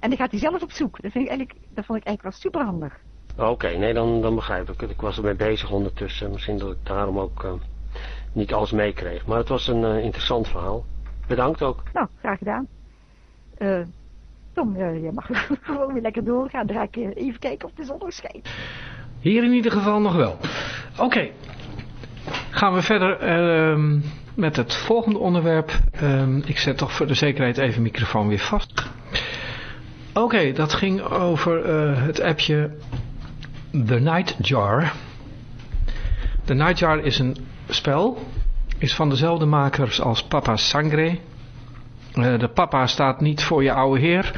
En dan gaat hij zelf op zoek. Dat, vind ik eigenlijk, dat vond ik eigenlijk wel super handig. Oké, nee, dan, dan begrijp ik het. Ik was ermee bezig ondertussen. Misschien dat ik daarom ook eh, niet alles meekreeg. Maar het was een eh, interessant verhaal. Bedankt ook. Nou, graag gedaan. Eh Tom, jij mag gewoon weer lekker doorgaan. Dan ga ik even kijken of de zon nog schijnt. Hier in ieder geval nog wel. Oké, gaan we verder ehm, met het volgende onderwerp. Ehm, ik zet toch voor de zekerheid even de microfoon weer vast. Oké, dat ging over eh, het appje The Nightjar. The Nightjar is een spel, is van dezelfde makers als Papa Sangre. Eh, de papa staat niet voor je oude heer,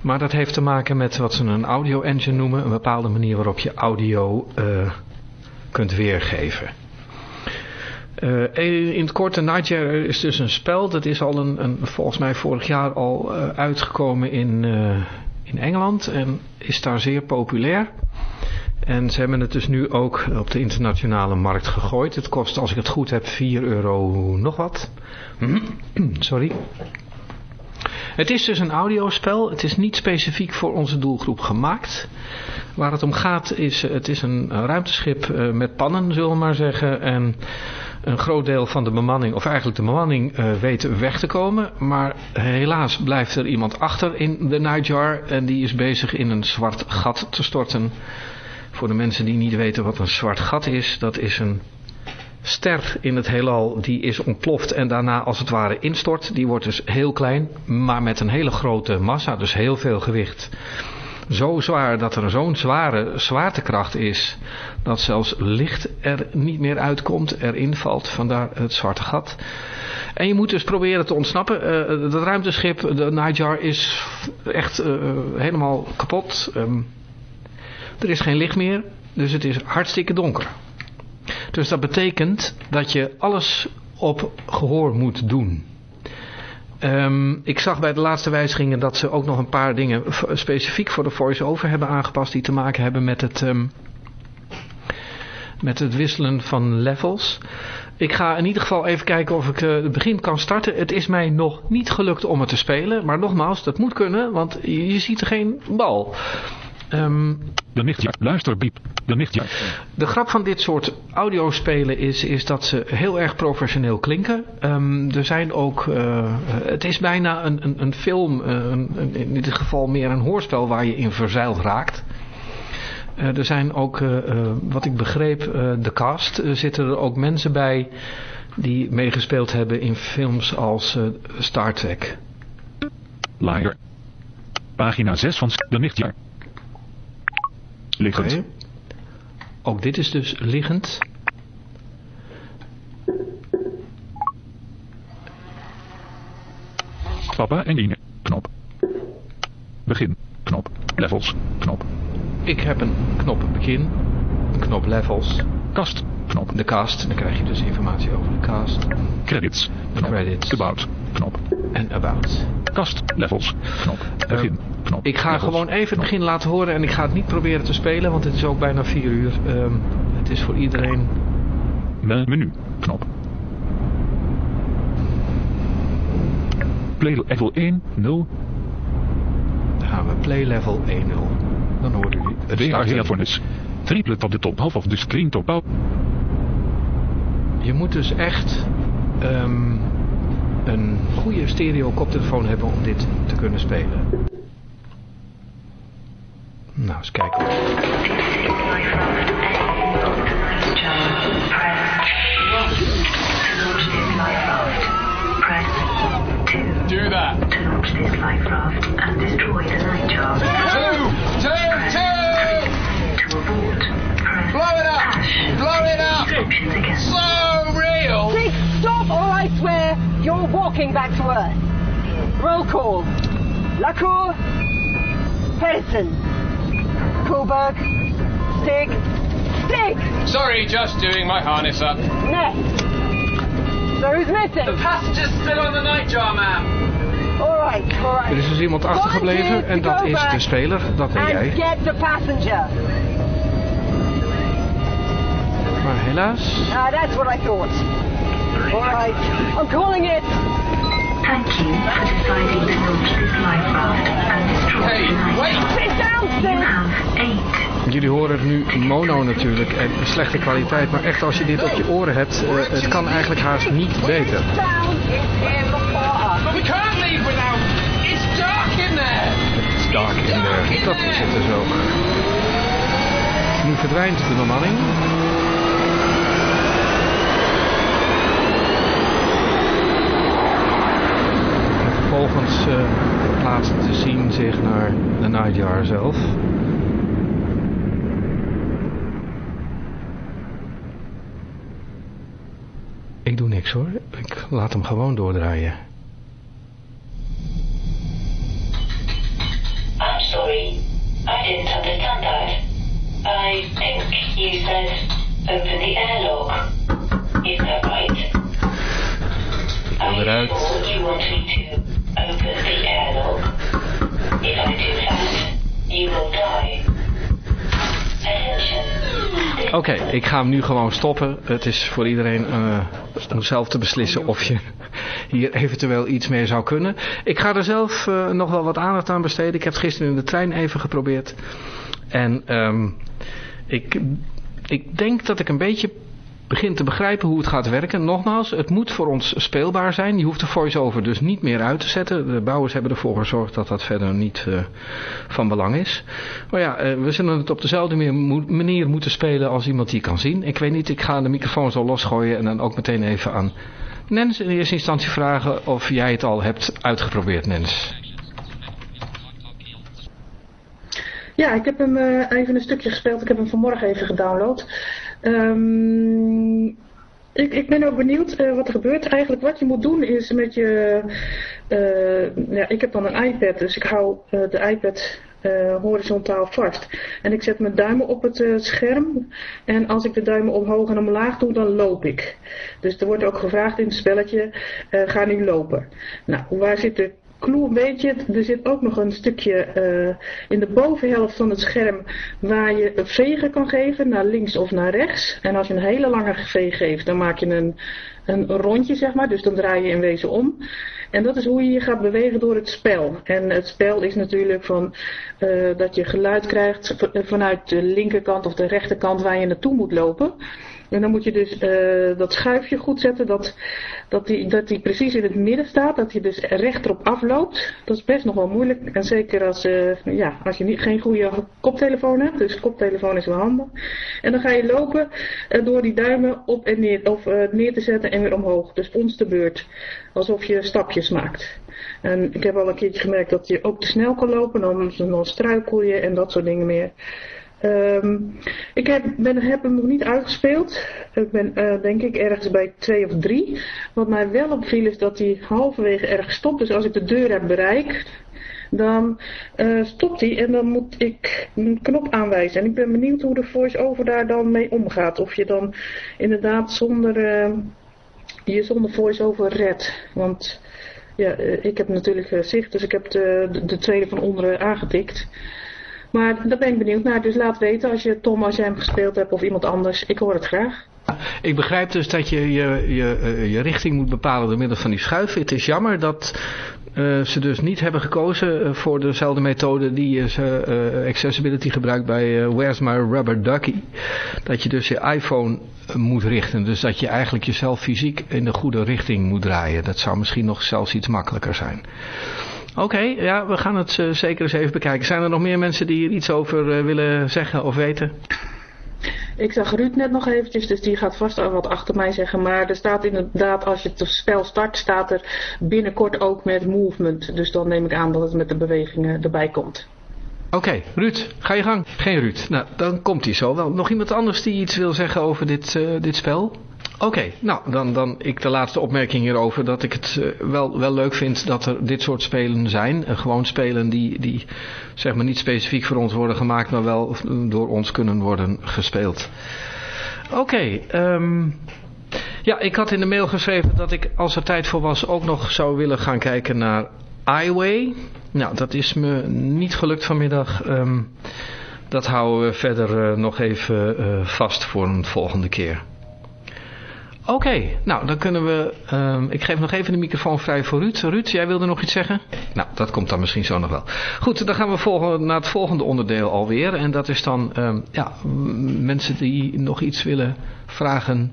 maar dat heeft te maken met wat ze een audio engine noemen, een bepaalde manier waarop je audio eh, kunt weergeven. Eh, in het korte, Nightjar is dus een spel. Dat is al een, een volgens mij vorig jaar al eh, uitgekomen in, eh, in Engeland en is daar zeer populair. En ze hebben het dus nu ook op de internationale markt gegooid. Het kost, als ik het goed heb, 4 euro nog wat. Sorry. Het is dus een audiospel. Het is niet specifiek voor onze doelgroep gemaakt. Waar het om gaat is, het is een ruimteschip eh, met pannen, zullen we maar zeggen. En een groot deel van de bemanning, of eigenlijk de bemanning, eh, weet weg te komen. Maar helaas blijft er iemand achter in de Nightjar. En die is bezig in een zwart gat te storten. Voor de mensen die niet weten wat een zwart gat is, dat is een ster in het heelal die is ontploft en daarna als het ware instort. Die wordt dus heel klein, maar met een hele grote massa, dus heel veel gewicht. Zo zwaar dat er zo'n zware zwaartekracht is dat zelfs licht er niet meer uitkomt, erin valt, vandaar het zwarte gat. En je moet dus proberen te ontsnappen. Uh, dat ruimteschip, de Nightjar, is echt uh, helemaal kapot. Um, er is geen licht meer, dus het is hartstikke donker. Dus dat betekent dat je alles op gehoor moet doen. Um, ik zag bij de laatste wijzigingen dat ze ook nog een paar dingen specifiek voor de voice-over hebben aangepast die te maken hebben met het, um, met het wisselen van levels. Ik ga in ieder geval even kijken of ik uh, het begin kan starten. Het is mij nog niet gelukt om het te spelen, maar nogmaals, dat moet kunnen, want je, je ziet er geen bal. Um, de nichtja, luister Biep, de nichtja. De grap van dit soort audiospelen is, is dat ze heel erg professioneel klinken. Um, er zijn ook, uh, het is bijna een, een, een film, een, in dit geval meer een hoorspel waar je in verzeild raakt. Uh, er zijn ook, wat ik begreep, de cast, zitten er ook mensen bij die meegespeeld hebben in films als Star Trek. Liar. Pagina 6 van de nichtjaar. Liggend. Okay. Ook dit is dus liggend. Papa en Ine. Knop. Begin. Knop. Levels. Knop. Ik heb een knop begin. Knop levels. Kast. Knop. De cast. Dan krijg je dus informatie over de cast. Credits. De knop. credits. About. Knop. En about. Kast. Levels. Knop. Begin. Knop. Ik ga Levels. gewoon even het begin laten horen en ik ga het niet proberen te spelen, want het is ook bijna 4 uur. Ehm, het is voor iedereen... Me- Menu. Knop. Play level 1. 0. Dan gaan we play level 1.0. Dan horen jullie het starten. Headphones. Triple van de top half of de screen top out. Je moet dus echt ehm, een goede stereo koptelefoon hebben om dit te kunnen spelen. Nou, eens kijken. Do that. Back to Earth. Roll call. Lacour, Pedersen, Kohlberg, Stig, Stig, Sorry, just doing my harness up. Ness. So who's missing? The passenger's still on the nightjar, ma'am. All right, all right. Er is dus iemand achtergebleven Volunteers en to dat go is back de speler, dat ben And jij. get the passenger. Maar helaas, Ah, that's what I thought. All right, I'm calling it. Thank you for deciding to launch this life raft and destroy Hey, the night wait. Sit down, have eight jullie horen het nu mono natuurlijk en slechte kwaliteit, maar echt als je dit op je oren hebt, eh, het kan eigenlijk haast niet beter. It's here before us. But we can't leave without. It's dark in there. Het is dark in there, dat is het dus ook. Nu verdwijnt de bemanning. Vervolgens eh, plaatst de scene zich naar de Nightjar zelf. Ik doe niks hoor, ik laat hem gewoon doordraaien. I'm sorry. I didn't understand that. I think you said open the airlock. Is that right? wil eruit. Or you want me to Oké, ik ga hem nu gewoon stoppen. Het is voor iedereen eh, om zelf te beslissen of je hier eventueel iets mee zou kunnen. Ik ga er zelf eh, nog wel wat aandacht aan besteden. Ik heb het gisteren in de trein even geprobeerd. En ehm, ik, ik denk dat ik een beetje begin te begrijpen hoe het gaat werken. Nogmaals, het moet voor ons speelbaar zijn. Je hoeft de voice-over dus niet meer uit te zetten. De bouwers hebben ervoor gezorgd dat dat verder niet eh, van belang is. Maar ja, eh, we zullen het op dezelfde manier moeten spelen als iemand die kan zien. Ik weet niet, ik ga de microfoon zo losgooien en dan ook meteen even aan Nens in eerste instantie vragen of jij het al hebt uitgeprobeerd, Nens. Ja, ik heb hem eh, even een stukje gespeeld. Ik heb hem vanmorgen even gedownload. Ehm, ik, ik ben ook benieuwd eh, wat er gebeurt. Eigenlijk wat je moet doen is met je... eh, ja, ik heb dan een iPad, dus ik hou eh, de iPad horizontaal vast. En ik zet mijn duimen op het scherm. En als ik de duimen omhoog en omlaag doe, dan loop ik. Dus er wordt ook gevraagd in het spelletje, ga nu lopen. Nou, waar zit de clue een beetje? Er zit ook nog een stukje eh, in de bovenhelft van het scherm waar je vegen kan geven naar links of naar rechts. En als je een hele lange veeg geeft, dan maak je een, een rondje, zeg maar. Dus dan draai je in wezen om. En dat is hoe je je gaat bewegen door het spel. En het spel is natuurlijk van eh, dat je geluid krijgt vanuit de linkerkant of de rechterkant waar je naartoe moet lopen. En dan moet je dus eh, dat schuifje goed zetten, dat, dat, die, dat die precies in het midden staat, dat je dus recht erop afloopt. Dat is best nog wel moeilijk. En zeker als, eh, ja, als je niet, geen goede koptelefoon hebt, dus koptelefoon is wel handig. En dan ga je lopen eh, door die duimen op en neer, of, neer te zetten en weer omhoog. Dus ons de beurt. Alsof je stapjes maakt. En ik heb al een keertje gemerkt dat je ook te snel kan lopen, dan, dan struikel je en dat soort dingen meer. Ehm, ik heb, ben, heb hem nog niet uitgespeeld. Ik ben eh, denk ik ergens bij twee of drie. Wat mij wel opviel is dat hij halverwege ergens stopt. Dus als ik de deur heb bereikt, dan eh, stopt hij en dan moet ik een knop aanwijzen. En ik ben benieuwd hoe de voice-over daar dan mee omgaat. Of je dan inderdaad zonder, eh, je zonder voice-over redt. Want Ja, ik heb natuurlijk zicht, dus ik heb de, de, de tweede van onderen aangetikt. Maar daar ben ik benieuwd naar, dus laat weten als je, Tom, als hem gespeeld hebt of iemand anders. Ik hoor het graag. Ik begrijp dus dat je je, je, eh, je richting moet bepalen door middel van die schuif. Het is jammer dat eh, ze dus niet hebben gekozen eh, voor dezelfde methode die ze eh, Accessibility gebruikt bij Where's My Rubber Ducky. Dat je dus je iPhone moet richten. Dus dat je eigenlijk jezelf fysiek in de goede richting moet draaien. Dat zou misschien nog zelfs iets makkelijker zijn. Oké, ja, we gaan het eh, zeker eens even bekijken. Zijn er nog meer mensen die hier iets over eh, willen zeggen of weten? Ik zag Ruud net nog eventjes, dus die gaat vast al wat achter mij zeggen. Maar er staat inderdaad, als je het spel start, staat er binnenkort ook met movement. Dus dan neem ik aan dat het met de bewegingen erbij komt. Oké, Ruud, ga je gang. Geen Ruud. Nou, dan komt hij zo wel. Nog iemand anders die iets wil zeggen over dit, eh, dit spel? Oké, nou, dan, dan ik de laatste opmerking hierover. Dat ik het eh, wel, wel leuk vind dat er dit soort spelen zijn. Eh, gewoon spelen die, die zeg maar niet specifiek voor ons worden gemaakt, maar wel door ons kunnen worden gespeeld. Oké, ehm, ja, ik had in de mail geschreven dat ik als er tijd voor was ook nog zou willen gaan kijken naar iWay. Nou, dat is me niet gelukt vanmiddag. Ehm, dat houden we verder eh, nog even eh, vast voor een volgende keer. Oké, nou dan kunnen we... ehm, ik geef nog even de microfoon vrij voor Ruud. Ruud, jij wilde nog iets zeggen? Nou, dat komt dan misschien zo nog wel. Goed, dan gaan we volgen, naar het volgende onderdeel alweer. En dat is dan ehm, ja, mensen die nog iets willen vragen.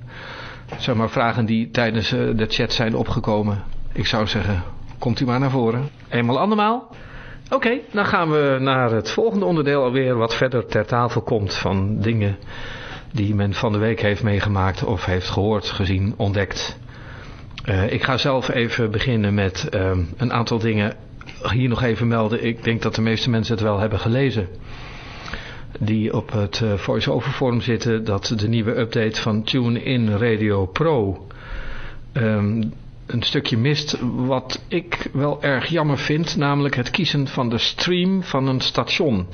Zeg maar vragen die tijdens eh, de chat zijn opgekomen. Ik zou zeggen, komt u maar naar voren. Eenmaal andermaal. Oké, dan gaan we naar het volgende onderdeel alweer wat verder ter tafel komt van dingen die men van de week heeft meegemaakt of heeft gehoord, gezien, ontdekt. Eh, ik ga zelf even beginnen met ehm, een aantal dingen hier nog even melden. Ik denk dat de meeste mensen het wel hebben gelezen. Die op het eh, voice-over forum zitten dat de nieuwe update van TuneIn Radio Pro ehm, een stukje mist wat ik wel erg jammer vind, namelijk het kiezen van de stream van een station.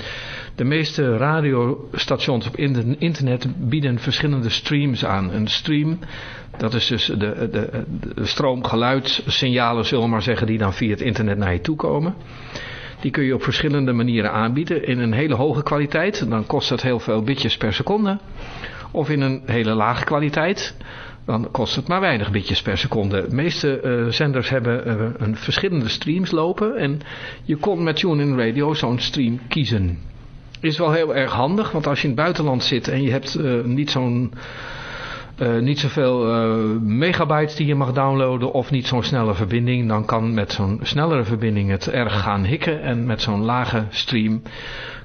De meeste radiostations op in- internet bieden verschillende streams aan. Een stream, dat is dus de, de, de stroom geluidssignalen, zullen we maar zeggen, die dan via het internet naar je toe komen. Die kun je op verschillende manieren aanbieden. In een hele hoge kwaliteit, dan kost het heel veel bitjes per seconde. Of in een hele lage kwaliteit, dan kost het maar weinig bitjes per seconde. De meeste eh, zenders hebben eh, een verschillende streams lopen. En je kon met TuneIn Radio zo'n stream kiezen. Is wel heel erg handig, want als je in het buitenland zit en je hebt eh, niet zo'n... niet zoveel megabytes die je mag downloaden of niet zo'n snelle verbinding, dan kan met zo'n snellere verbinding het erg gaan hikken. En met zo'n lage stream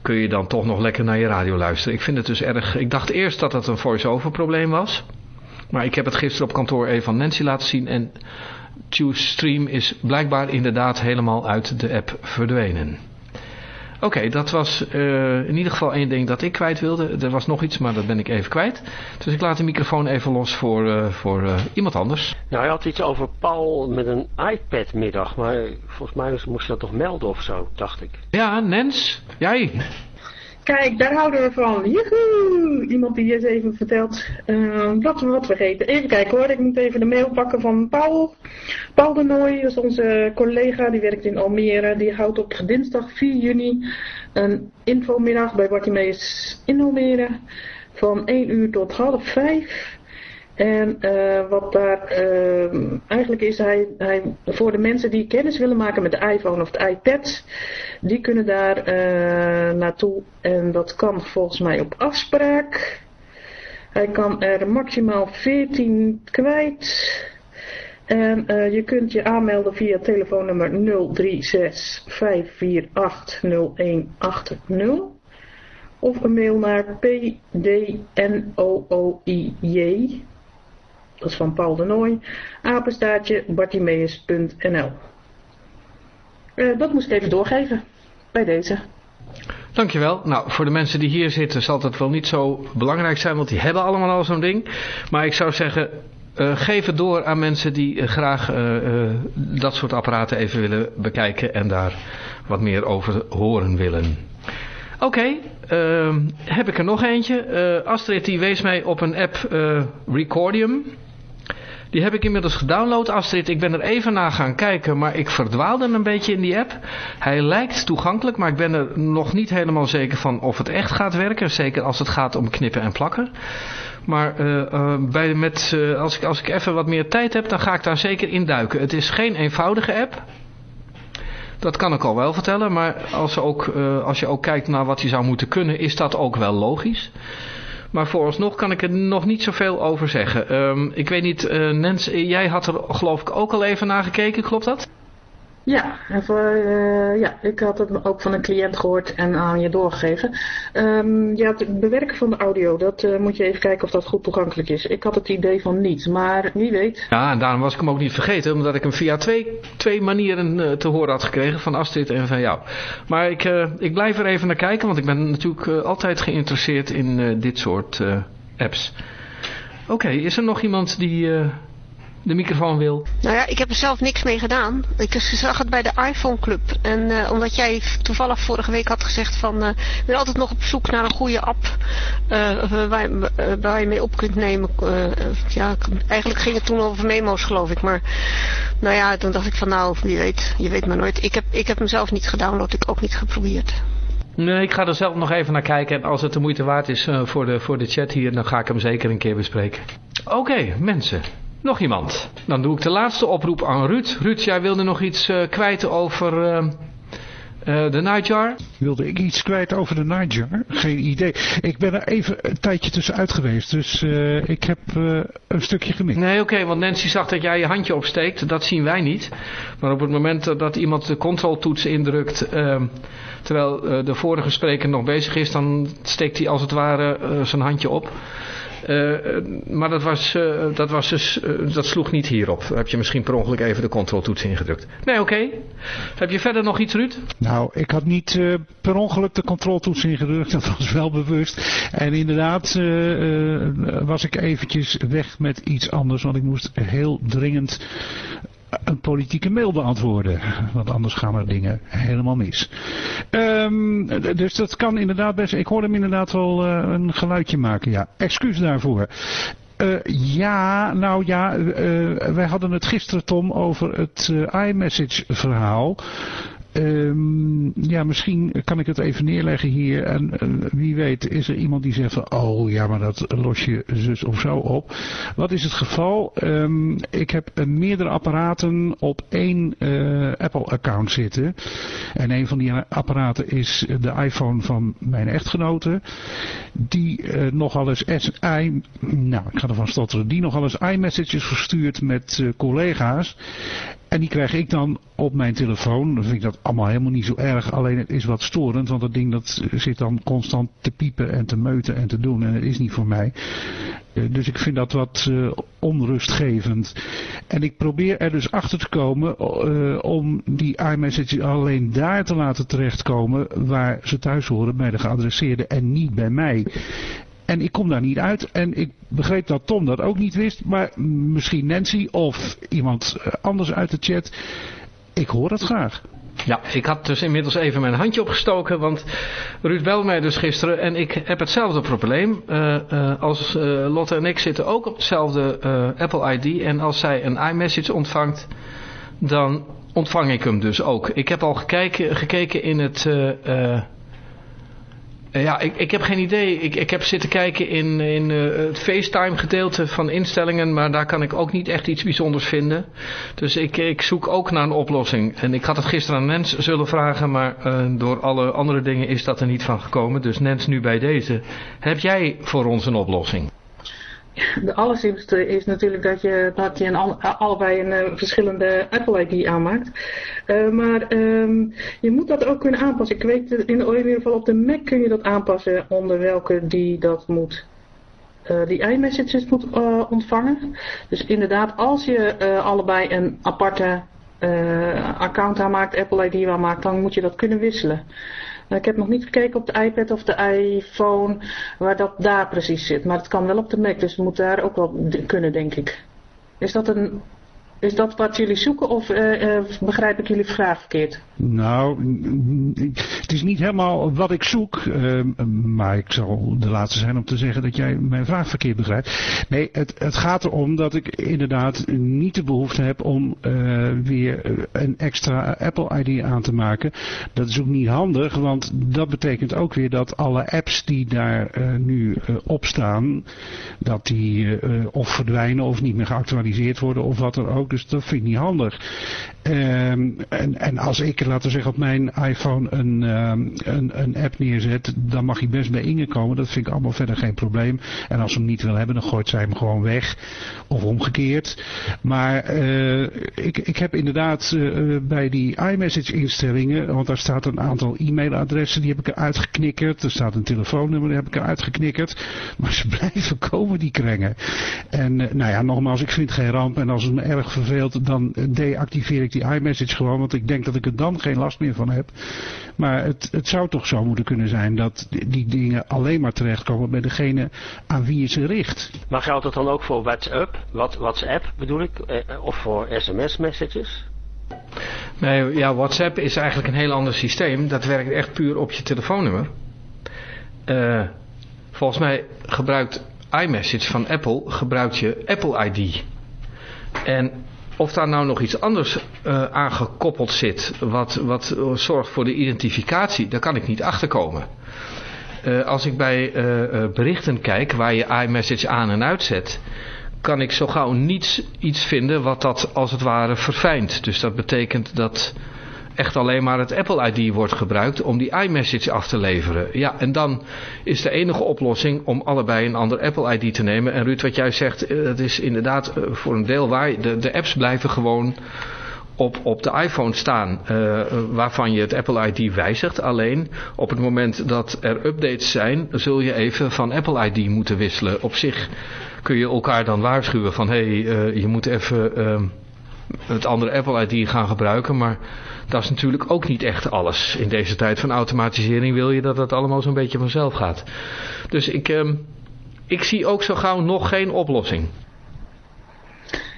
kun je dan toch nog lekker naar je radio luisteren. Ik vind het dus erg... Ik dacht eerst dat het een voice-over probleem was. Maar ik heb het gisteren op kantoor even van Nancy laten zien. En TuneStream is blijkbaar inderdaad helemaal uit de app verdwenen. Oké, dat was eh, in ieder geval één ding dat ik kwijt wilde. Er was nog iets, maar dat ben ik even kwijt. Dus ik laat de microfoon even los voor, eh, voor eh, iemand anders. Nou, je had iets over Paul met een iPad-middag, maar volgens mij moest je dat toch melden of zo, dacht ik. Ja, Nens, jij. Kijk, daar houden we van. Joehoe! Iemand die eens even vertelt eh, wat we wat vergeten. Even kijken hoor, ik moet even de mail pakken van Paul. Paul de Nooy is onze collega, die werkt in Almere. Die houdt op dinsdag 4 juni een infomiddag bij Bartimeus in Almere. Van 1 uur tot half 5. En eh, wat daar eh, eigenlijk is, hij, hij, voor de mensen die kennis willen maken met de iPhone of de iPad, die kunnen daar eh, naartoe. En dat kan volgens mij op afspraak. Hij kan er maximaal 14 kwijt. En eh, je kunt je aanmelden via telefoonnummer 036 548 0180. Of een mail naar pdnooij. Dat is van Paul de Nooy. Apenstaartje bartimeus.nl Eh, Dat moest ik even doorgeven. Bij deze. Dankjewel. Nou, voor de mensen die hier zitten zal het wel niet zo belangrijk zijn, want die hebben allemaal al zo'n ding. Maar ik zou zeggen, eh, geef het door aan mensen die eh, graag dat soort apparaten even willen bekijken en daar wat meer over horen willen. Oké, ehm, heb ik er nog eentje. Astrid die wees mij op een app Recordium. Die heb ik inmiddels gedownload, Astrid. Ik ben er even naar gaan kijken, maar ik verdwaalde een beetje in die app. Hij lijkt toegankelijk, maar ik ben er nog niet helemaal zeker van of het echt gaat werken. Zeker als het gaat om knippen en plakken. Maar uh, bij, met, uh, als, ik, als ik even wat meer tijd heb, dan ga ik daar zeker in duiken. Het is geen eenvoudige app. Dat kan ik al wel vertellen, maar als, ook, als je ook kijkt naar wat hij zou moeten kunnen, is dat ook wel logisch. Maar vooralsnog kan ik er nog niet zoveel over zeggen. Um, ik weet niet, uh, Nens, jij had er geloof ik ook al even naar gekeken, klopt dat? Ja, en voor, uh, ja, ik had het ook van een cliënt gehoord en aan je doorgegeven. Um, ja, het bewerken van de audio, dat uh, moet je even kijken of dat goed toegankelijk is. Ik had het idee van niet, maar wie weet. Ja, en daarom was ik hem ook niet vergeten, omdat ik hem via twee, twee manieren uh, te horen had gekregen, van Astrid en van jou. Maar ik, ik blijf er even naar kijken, want ik ben natuurlijk altijd geïnteresseerd in dit soort apps. Oké, is er nog iemand die de microfoon wil? Nou ja, ik heb er zelf niks mee gedaan. Ik zag het bij de iPhone Club. En uh, omdat jij toevallig vorige week had gezegd van... Uh, ik ben altijd nog op zoek naar een goede app uh, waar, waar, je mee op kunt nemen. ja, eigenlijk ging het toen over memo's geloof ik. Maar nou ja, toen dacht ik van nou, wie weet, je weet maar nooit. Ik heb, ik heb hem zelf niet gedownload, ik ook niet geprobeerd. Nee, ik ga er zelf nog even naar kijken. En als het de moeite waard is voor, de, voor de chat hier, dan ga ik hem zeker een keer bespreken. Oké, okay, mensen. Nog iemand? Dan doe ik de laatste oproep aan Ruud. Ruud, jij wilde nog iets uh, kwijt over uh, uh, de Nightjar? Wilde ik iets kwijt over de Nightjar? Geen idee. Ik ben er even een tijdje tussenuit geweest, dus ik heb een stukje gemist. Nee, oké, okay, want Nancy zag dat jij je handje opsteekt. Dat zien wij niet. Maar op het moment dat iemand de controltoets indrukt, ehm, terwijl de vorige spreker nog bezig is, dan steekt hij als het ware zijn handje op. Uh, maar dat, was, uh, dat, was dus, dat sloeg niet hierop. Heb je misschien per ongeluk even de controltoets ingedrukt. Nee, oké. Heb je verder nog iets, Ruud? Nou, ik had niet per ongeluk de controltoets ingedrukt. Dat was wel bewust. En inderdaad was ik eventjes weg met iets anders. Want ik moest heel dringend een politieke mail beantwoorden. Want anders gaan er dingen helemaal mis. Um, dus dat kan inderdaad best. Ik hoor hem inderdaad wel uh, een geluidje maken. Ja, excuus daarvoor. Uh, ja, nou ja, uh, wij hadden het gisteren Tom over het iMessage verhaal. Um, ja, misschien kan ik het even neerleggen hier. En uh, wie weet is er iemand die zegt van, oh ja, maar dat los je zus of zo op. Wat is het geval? Um, ik heb uh, meerdere apparaten op één uh, Apple-account zitten. En een van die apparaten is de iPhone van mijn echtgenote. Die nogal eens SI, nou ik ga ervan stotteren, die nogal eens iMessages verstuurt met collega's. En die krijg ik dan op mijn telefoon. Dan vind ik dat allemaal helemaal niet zo erg. Alleen het is wat storend. Want dat ding dat zit dan constant te piepen en te meuten en te doen. En het is niet voor mij. Eh, dus ik vind dat wat uh, onrustgevend. En ik probeer er dus achter te komen uh, om die iMessage alleen daar te laten terechtkomen waar ze thuis horen bij de geadresseerde en niet bij mij. En ik kom daar niet uit. En ik begreep dat Tom dat ook niet wist. Maar misschien Nancy of iemand eh, anders uit de chat. Ik hoor het graag. Ja, ik had dus inmiddels even mijn handje opgestoken, want Ruud belde mij dus gisteren en ik heb hetzelfde probleem. Uh, uh, als Lotte en ik zitten ook op hetzelfde Apple ID en als zij een iMessage ontvangt, dan ontvang ik hem dus ook. Ik heb al gekeken, gekeken in het eh, ja, ik, ik heb geen idee. Ik, ik heb zitten kijken in, in uh, het FaceTime gedeelte van instellingen, maar daar kan ik ook niet echt iets bijzonders vinden. Dus ik, ik zoek ook naar een oplossing. En ik had het gisteren aan Nens zullen vragen, maar uh, door alle andere dingen is dat er niet van gekomen. Dus Nens nu bij deze. Heb jij voor ons een oplossing? De allersimpelste is natuurlijk dat je, dat je allebei een uh, verschillende Apple ID aanmaakt. Uh, maar um, je moet dat ook kunnen aanpassen. Ik weet in, in ieder geval op de Mac kun je dat aanpassen onder welke die dat moet. Uh, die iMessages moet ontvangen. Dus inderdaad, als je allebei een aparte account aanmaakt, Apple ID aanmaakt, dan moet je dat kunnen wisselen. Nou, ik heb nog niet gekeken op de iPad of de iPhone waar dat daar precies zit. Maar het kan wel op de Mac, dus het moet daar ook wel kunnen, denk ik. Is dat een Is dat wat jullie zoeken of eh, eh, begrijp ik jullie vraag verkeerd? Nou, het is niet helemaal wat ik zoek, eh, maar ik zal de laatste zijn om te zeggen dat jij mijn vraag verkeerd begrijpt. Nee, het, het gaat erom dat ik inderdaad niet de behoefte heb om eh, weer een extra Apple ID aan te maken. Dat is ook niet handig, want dat betekent ook weer dat alle apps die daar nu op staan, dat die of verdwijnen of niet meer geactualiseerd worden of wat dan ook. Dus dat vind ik niet handig. Ehm, en, en als ik, laten we zeggen, op mijn iPhone een, ehm, een, een app neerzet, dan mag hij best bij Inge komen. Dat vind ik allemaal verder geen probleem. En als ze hem niet wil hebben, dan gooit zij hem gewoon weg. Of omgekeerd. Maar eh, ik, ik heb inderdaad eh, bij die iMessage instellingen, want daar staat een aantal e-mailadressen, die heb ik eruit geknikkerd. Er staat een telefoonnummer, die heb ik eruit geknikkerd. Maar ze blijven komen, die krengen. En eh, nou ja, nogmaals, ik vind geen ramp. En als het me erg verveelt, dan deactiveer ik die iMessage gewoon, want ik denk dat ik er dan geen last meer van heb. Maar het, het zou toch zo moeten kunnen zijn dat die, dingen alleen maar terechtkomen bij degene aan wie je ze richt. Maar geldt dat dan ook voor WhatsApp? Wat, WhatsApp bedoel ik? Eh, of voor sms-messages? Nee, ja, WhatsApp is eigenlijk een heel ander systeem. Dat werkt echt puur op je telefoonnummer. Eh, volgens mij gebruikt iMessage van Apple, gebruikt je Apple ID. En of daar nou nog iets anders uh, aan gekoppeld zit, wat, wat zorgt voor de identificatie, daar kan ik niet achterkomen. Uh, als ik bij berichten kijk, waar je iMessage aan en uitzet, kan ik zo gauw niets iets vinden wat dat als het ware verfijnt. Dus dat betekent dat echt alleen maar het Apple ID wordt gebruikt om die iMessage af te leveren. Ja, en dan is de enige oplossing om allebei een ander Apple ID te nemen. En Ruud, wat jij zegt, dat is inderdaad voor een deel waar. De, de apps blijven gewoon op, op de iPhone staan uh, waarvan je het Apple ID wijzigt. Alleen op het moment dat er updates zijn, zul je even van Apple ID moeten wisselen. Op zich kun je elkaar dan waarschuwen van hé, hey, je moet even uh, het andere Apple ID gaan gebruiken. Maar dat is natuurlijk ook niet echt alles. In deze tijd van automatisering wil je dat het allemaal zo'n beetje vanzelf gaat. Dus ik, ik zie ook zo gauw nog geen oplossing.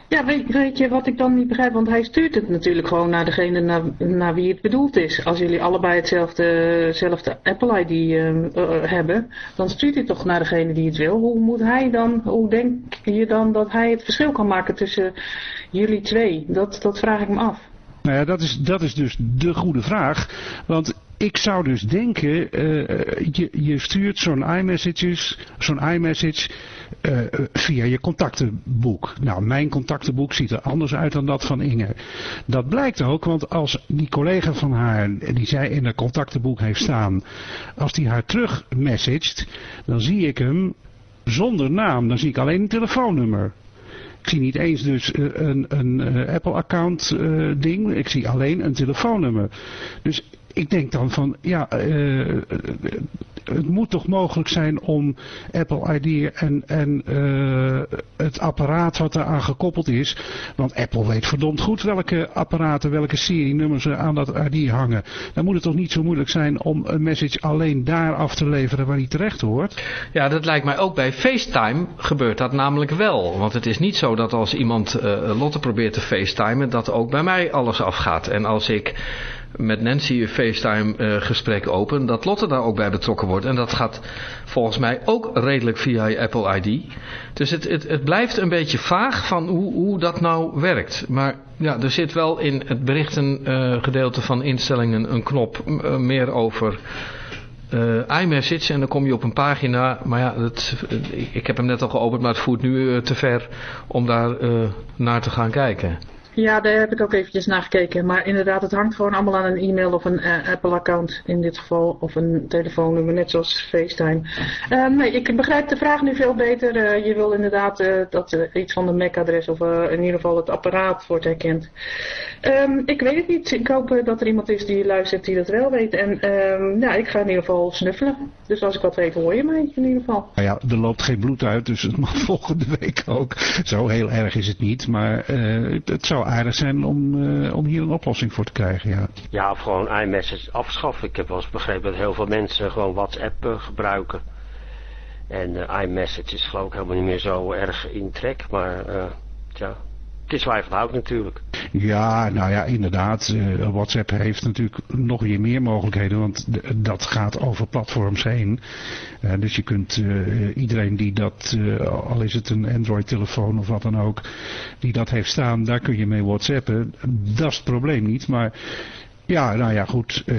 Ja, weet, weet, je wat ik dan niet begrijp? Want hij stuurt het natuurlijk gewoon naar degene naar, naar wie het bedoeld is. Als jullie allebei hetzelfde, Apple ID uh, uh, hebben, dan stuurt hij toch naar degene die het wil. Hoe moet hij dan, hoe denk je dan dat hij het verschil kan maken tussen jullie twee? Dat, dat vraag ik me af. Nou ja, dat is, dat is dus de goede vraag. Want ik zou dus denken, uh, je, je stuurt zo'n iMessage, zo'n iMessage uh, via je contactenboek. Nou, mijn contactenboek ziet er anders uit dan dat van Inge. Dat blijkt ook, want als die collega van haar, die zij in het contactenboek heeft staan, als die haar terug messagt, dan zie ik hem zonder naam. Dan zie ik alleen een telefoonnummer. Ik zie niet eens dus een, een, een Apple-account uh, ding. Ik zie alleen een telefoonnummer. Dus ik denk dan van, ja, het moet toch mogelijk zijn om Apple ID en, en uh, het apparaat wat eraan gekoppeld is. Want Apple weet verdomd goed welke apparaten, welke serienummers er aan dat ID hangen. Dan moet het toch niet zo moeilijk zijn om een message alleen daar af te leveren waar die terecht hoort. Ja, dat lijkt mij ook bij FaceTime gebeurt dat namelijk wel. Want het is niet zo dat als iemand uh, Lotte probeert te FaceTimen, dat ook bij mij alles afgaat. En als ik met Nancy een FaceTime uh, gesprek open, dat Lotte daar ook bij betrokken wordt. En dat gaat volgens mij ook redelijk via Apple ID. Dus het, het, het blijft een beetje vaag van hoe, hoe dat nou werkt. Maar ja, er zit wel in het berichten uh, gedeelte van instellingen een knop uh, meer over... IMessage en dan kom je op een pagina, maar ja, ik heb hem net al geopend, maar het voert nu te ver om daar naar te gaan kijken. Ja, daar heb ik ook eventjes naar gekeken. Maar inderdaad, het hangt gewoon allemaal aan een e-mail of een uh, Apple-account in dit geval. Of een telefoonnummer, net zoals FaceTime. Uh, nee, ik begrijp de vraag nu veel beter. Uh, je wil inderdaad dat iets van de MAC-adres of in ieder geval het apparaat wordt herkend. Um, ik weet het niet. Ik hoop dat er iemand is die luistert die dat wel weet. En um, ja, ik ga in ieder geval snuffelen. Dus als ik wat weet, hoor je mij in ieder geval. Nou ja, er loopt geen bloed uit, dus het mag volgende week ook. Zo heel erg is het niet, maar het zou aardig zijn om, uh, om hier een oplossing voor te krijgen, ja. Ja, of gewoon iMessage afschaffen. Ik heb wel eens begrepen dat heel veel mensen gewoon WhatsApp uh, gebruiken. En uh, iMessage is geloof ik helemaal niet meer zo erg in trek, maar ja, het is waar je van houdt natuurlijk. Ja, nou ja, inderdaad. eh, WhatsApp heeft natuurlijk nog weer meer mogelijkheden, want dat gaat over platforms heen. Eh, dus je kunt eh, iedereen die dat, al is het een Android-telefoon of wat dan ook, die dat heeft staan, daar kun je mee WhatsAppen. Dat is het probleem niet, maar ja, nou ja, goed. eh,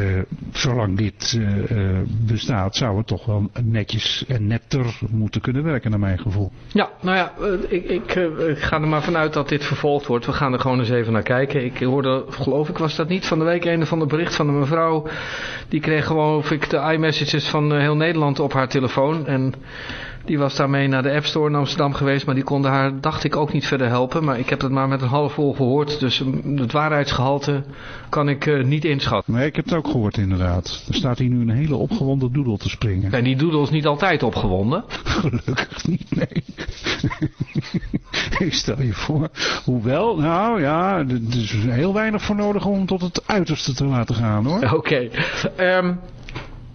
zolang dit eh, eh, bestaat, zou het toch wel netjes en netter moeten kunnen werken, naar mijn gevoel. Ja, nou ja, ik, ik, ik ga er maar vanuit dat dit vervolgd wordt. We gaan er gewoon eens even naar kijken. Ik hoorde, geloof ik was dat niet, van de week een van de bericht van een mevrouw. Die kreeg gewoon, of ik, de iMessages van heel Nederland op haar telefoon. En die was daarmee naar de App Store in Amsterdam geweest. Maar die konden haar, dacht ik, ook niet verder helpen. Maar ik heb het maar met een half vol gehoord. Dus mm, het waarheidsgehalte kan ik eh, niet inschatten. Nee, ik heb het ook gehoord inderdaad. Er staat hier nu een hele opgewonden doedel te springen. En die doodle is niet altijd opgewonden. Gelukkig niet, nee. ik stel je voor. Hoewel, nou ja, er is heel weinig voor nodig om tot het uiterste te laten gaan hoor. Oké. Ehm,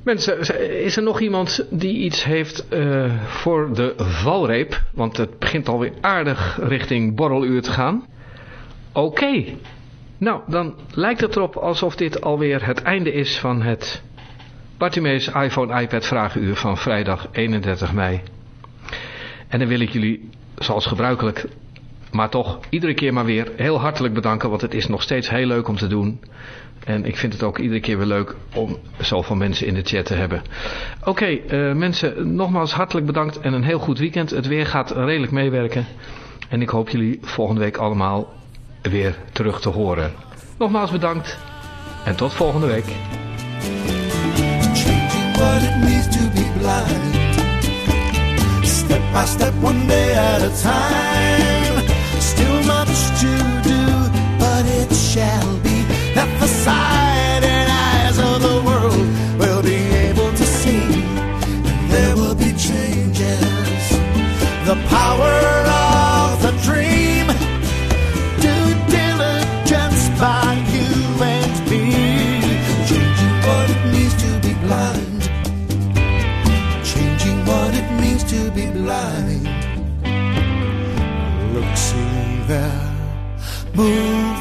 mensen, is er nog iemand die iets heeft eh, voor de valreep? Want het begint alweer aardig richting borreluur te gaan. Oké. Nou, dan lijkt het erop alsof dit alweer het einde is van het Bartimeus iPhone iPad vragenuur van vrijdag 31 mei. En dan wil ik jullie, zoals gebruikelijk, maar toch iedere keer maar weer heel hartelijk bedanken, want het is nog steeds heel leuk om te doen. En ik vind het ook iedere keer weer leuk om zoveel mensen in de chat te hebben. Oké, eh, mensen, nogmaals hartelijk bedankt en een heel goed weekend. Het weer gaat redelijk meewerken. En ik hoop jullie volgende week allemaal weer terug te horen. Nogmaals bedankt en tot volgende week. The sight and eyes of the world will be able to see. There will be changes. The power of the dream. Diligence by you and me. Changing what it means to be blind. Changing what it means to be blind. Look, see there, movement.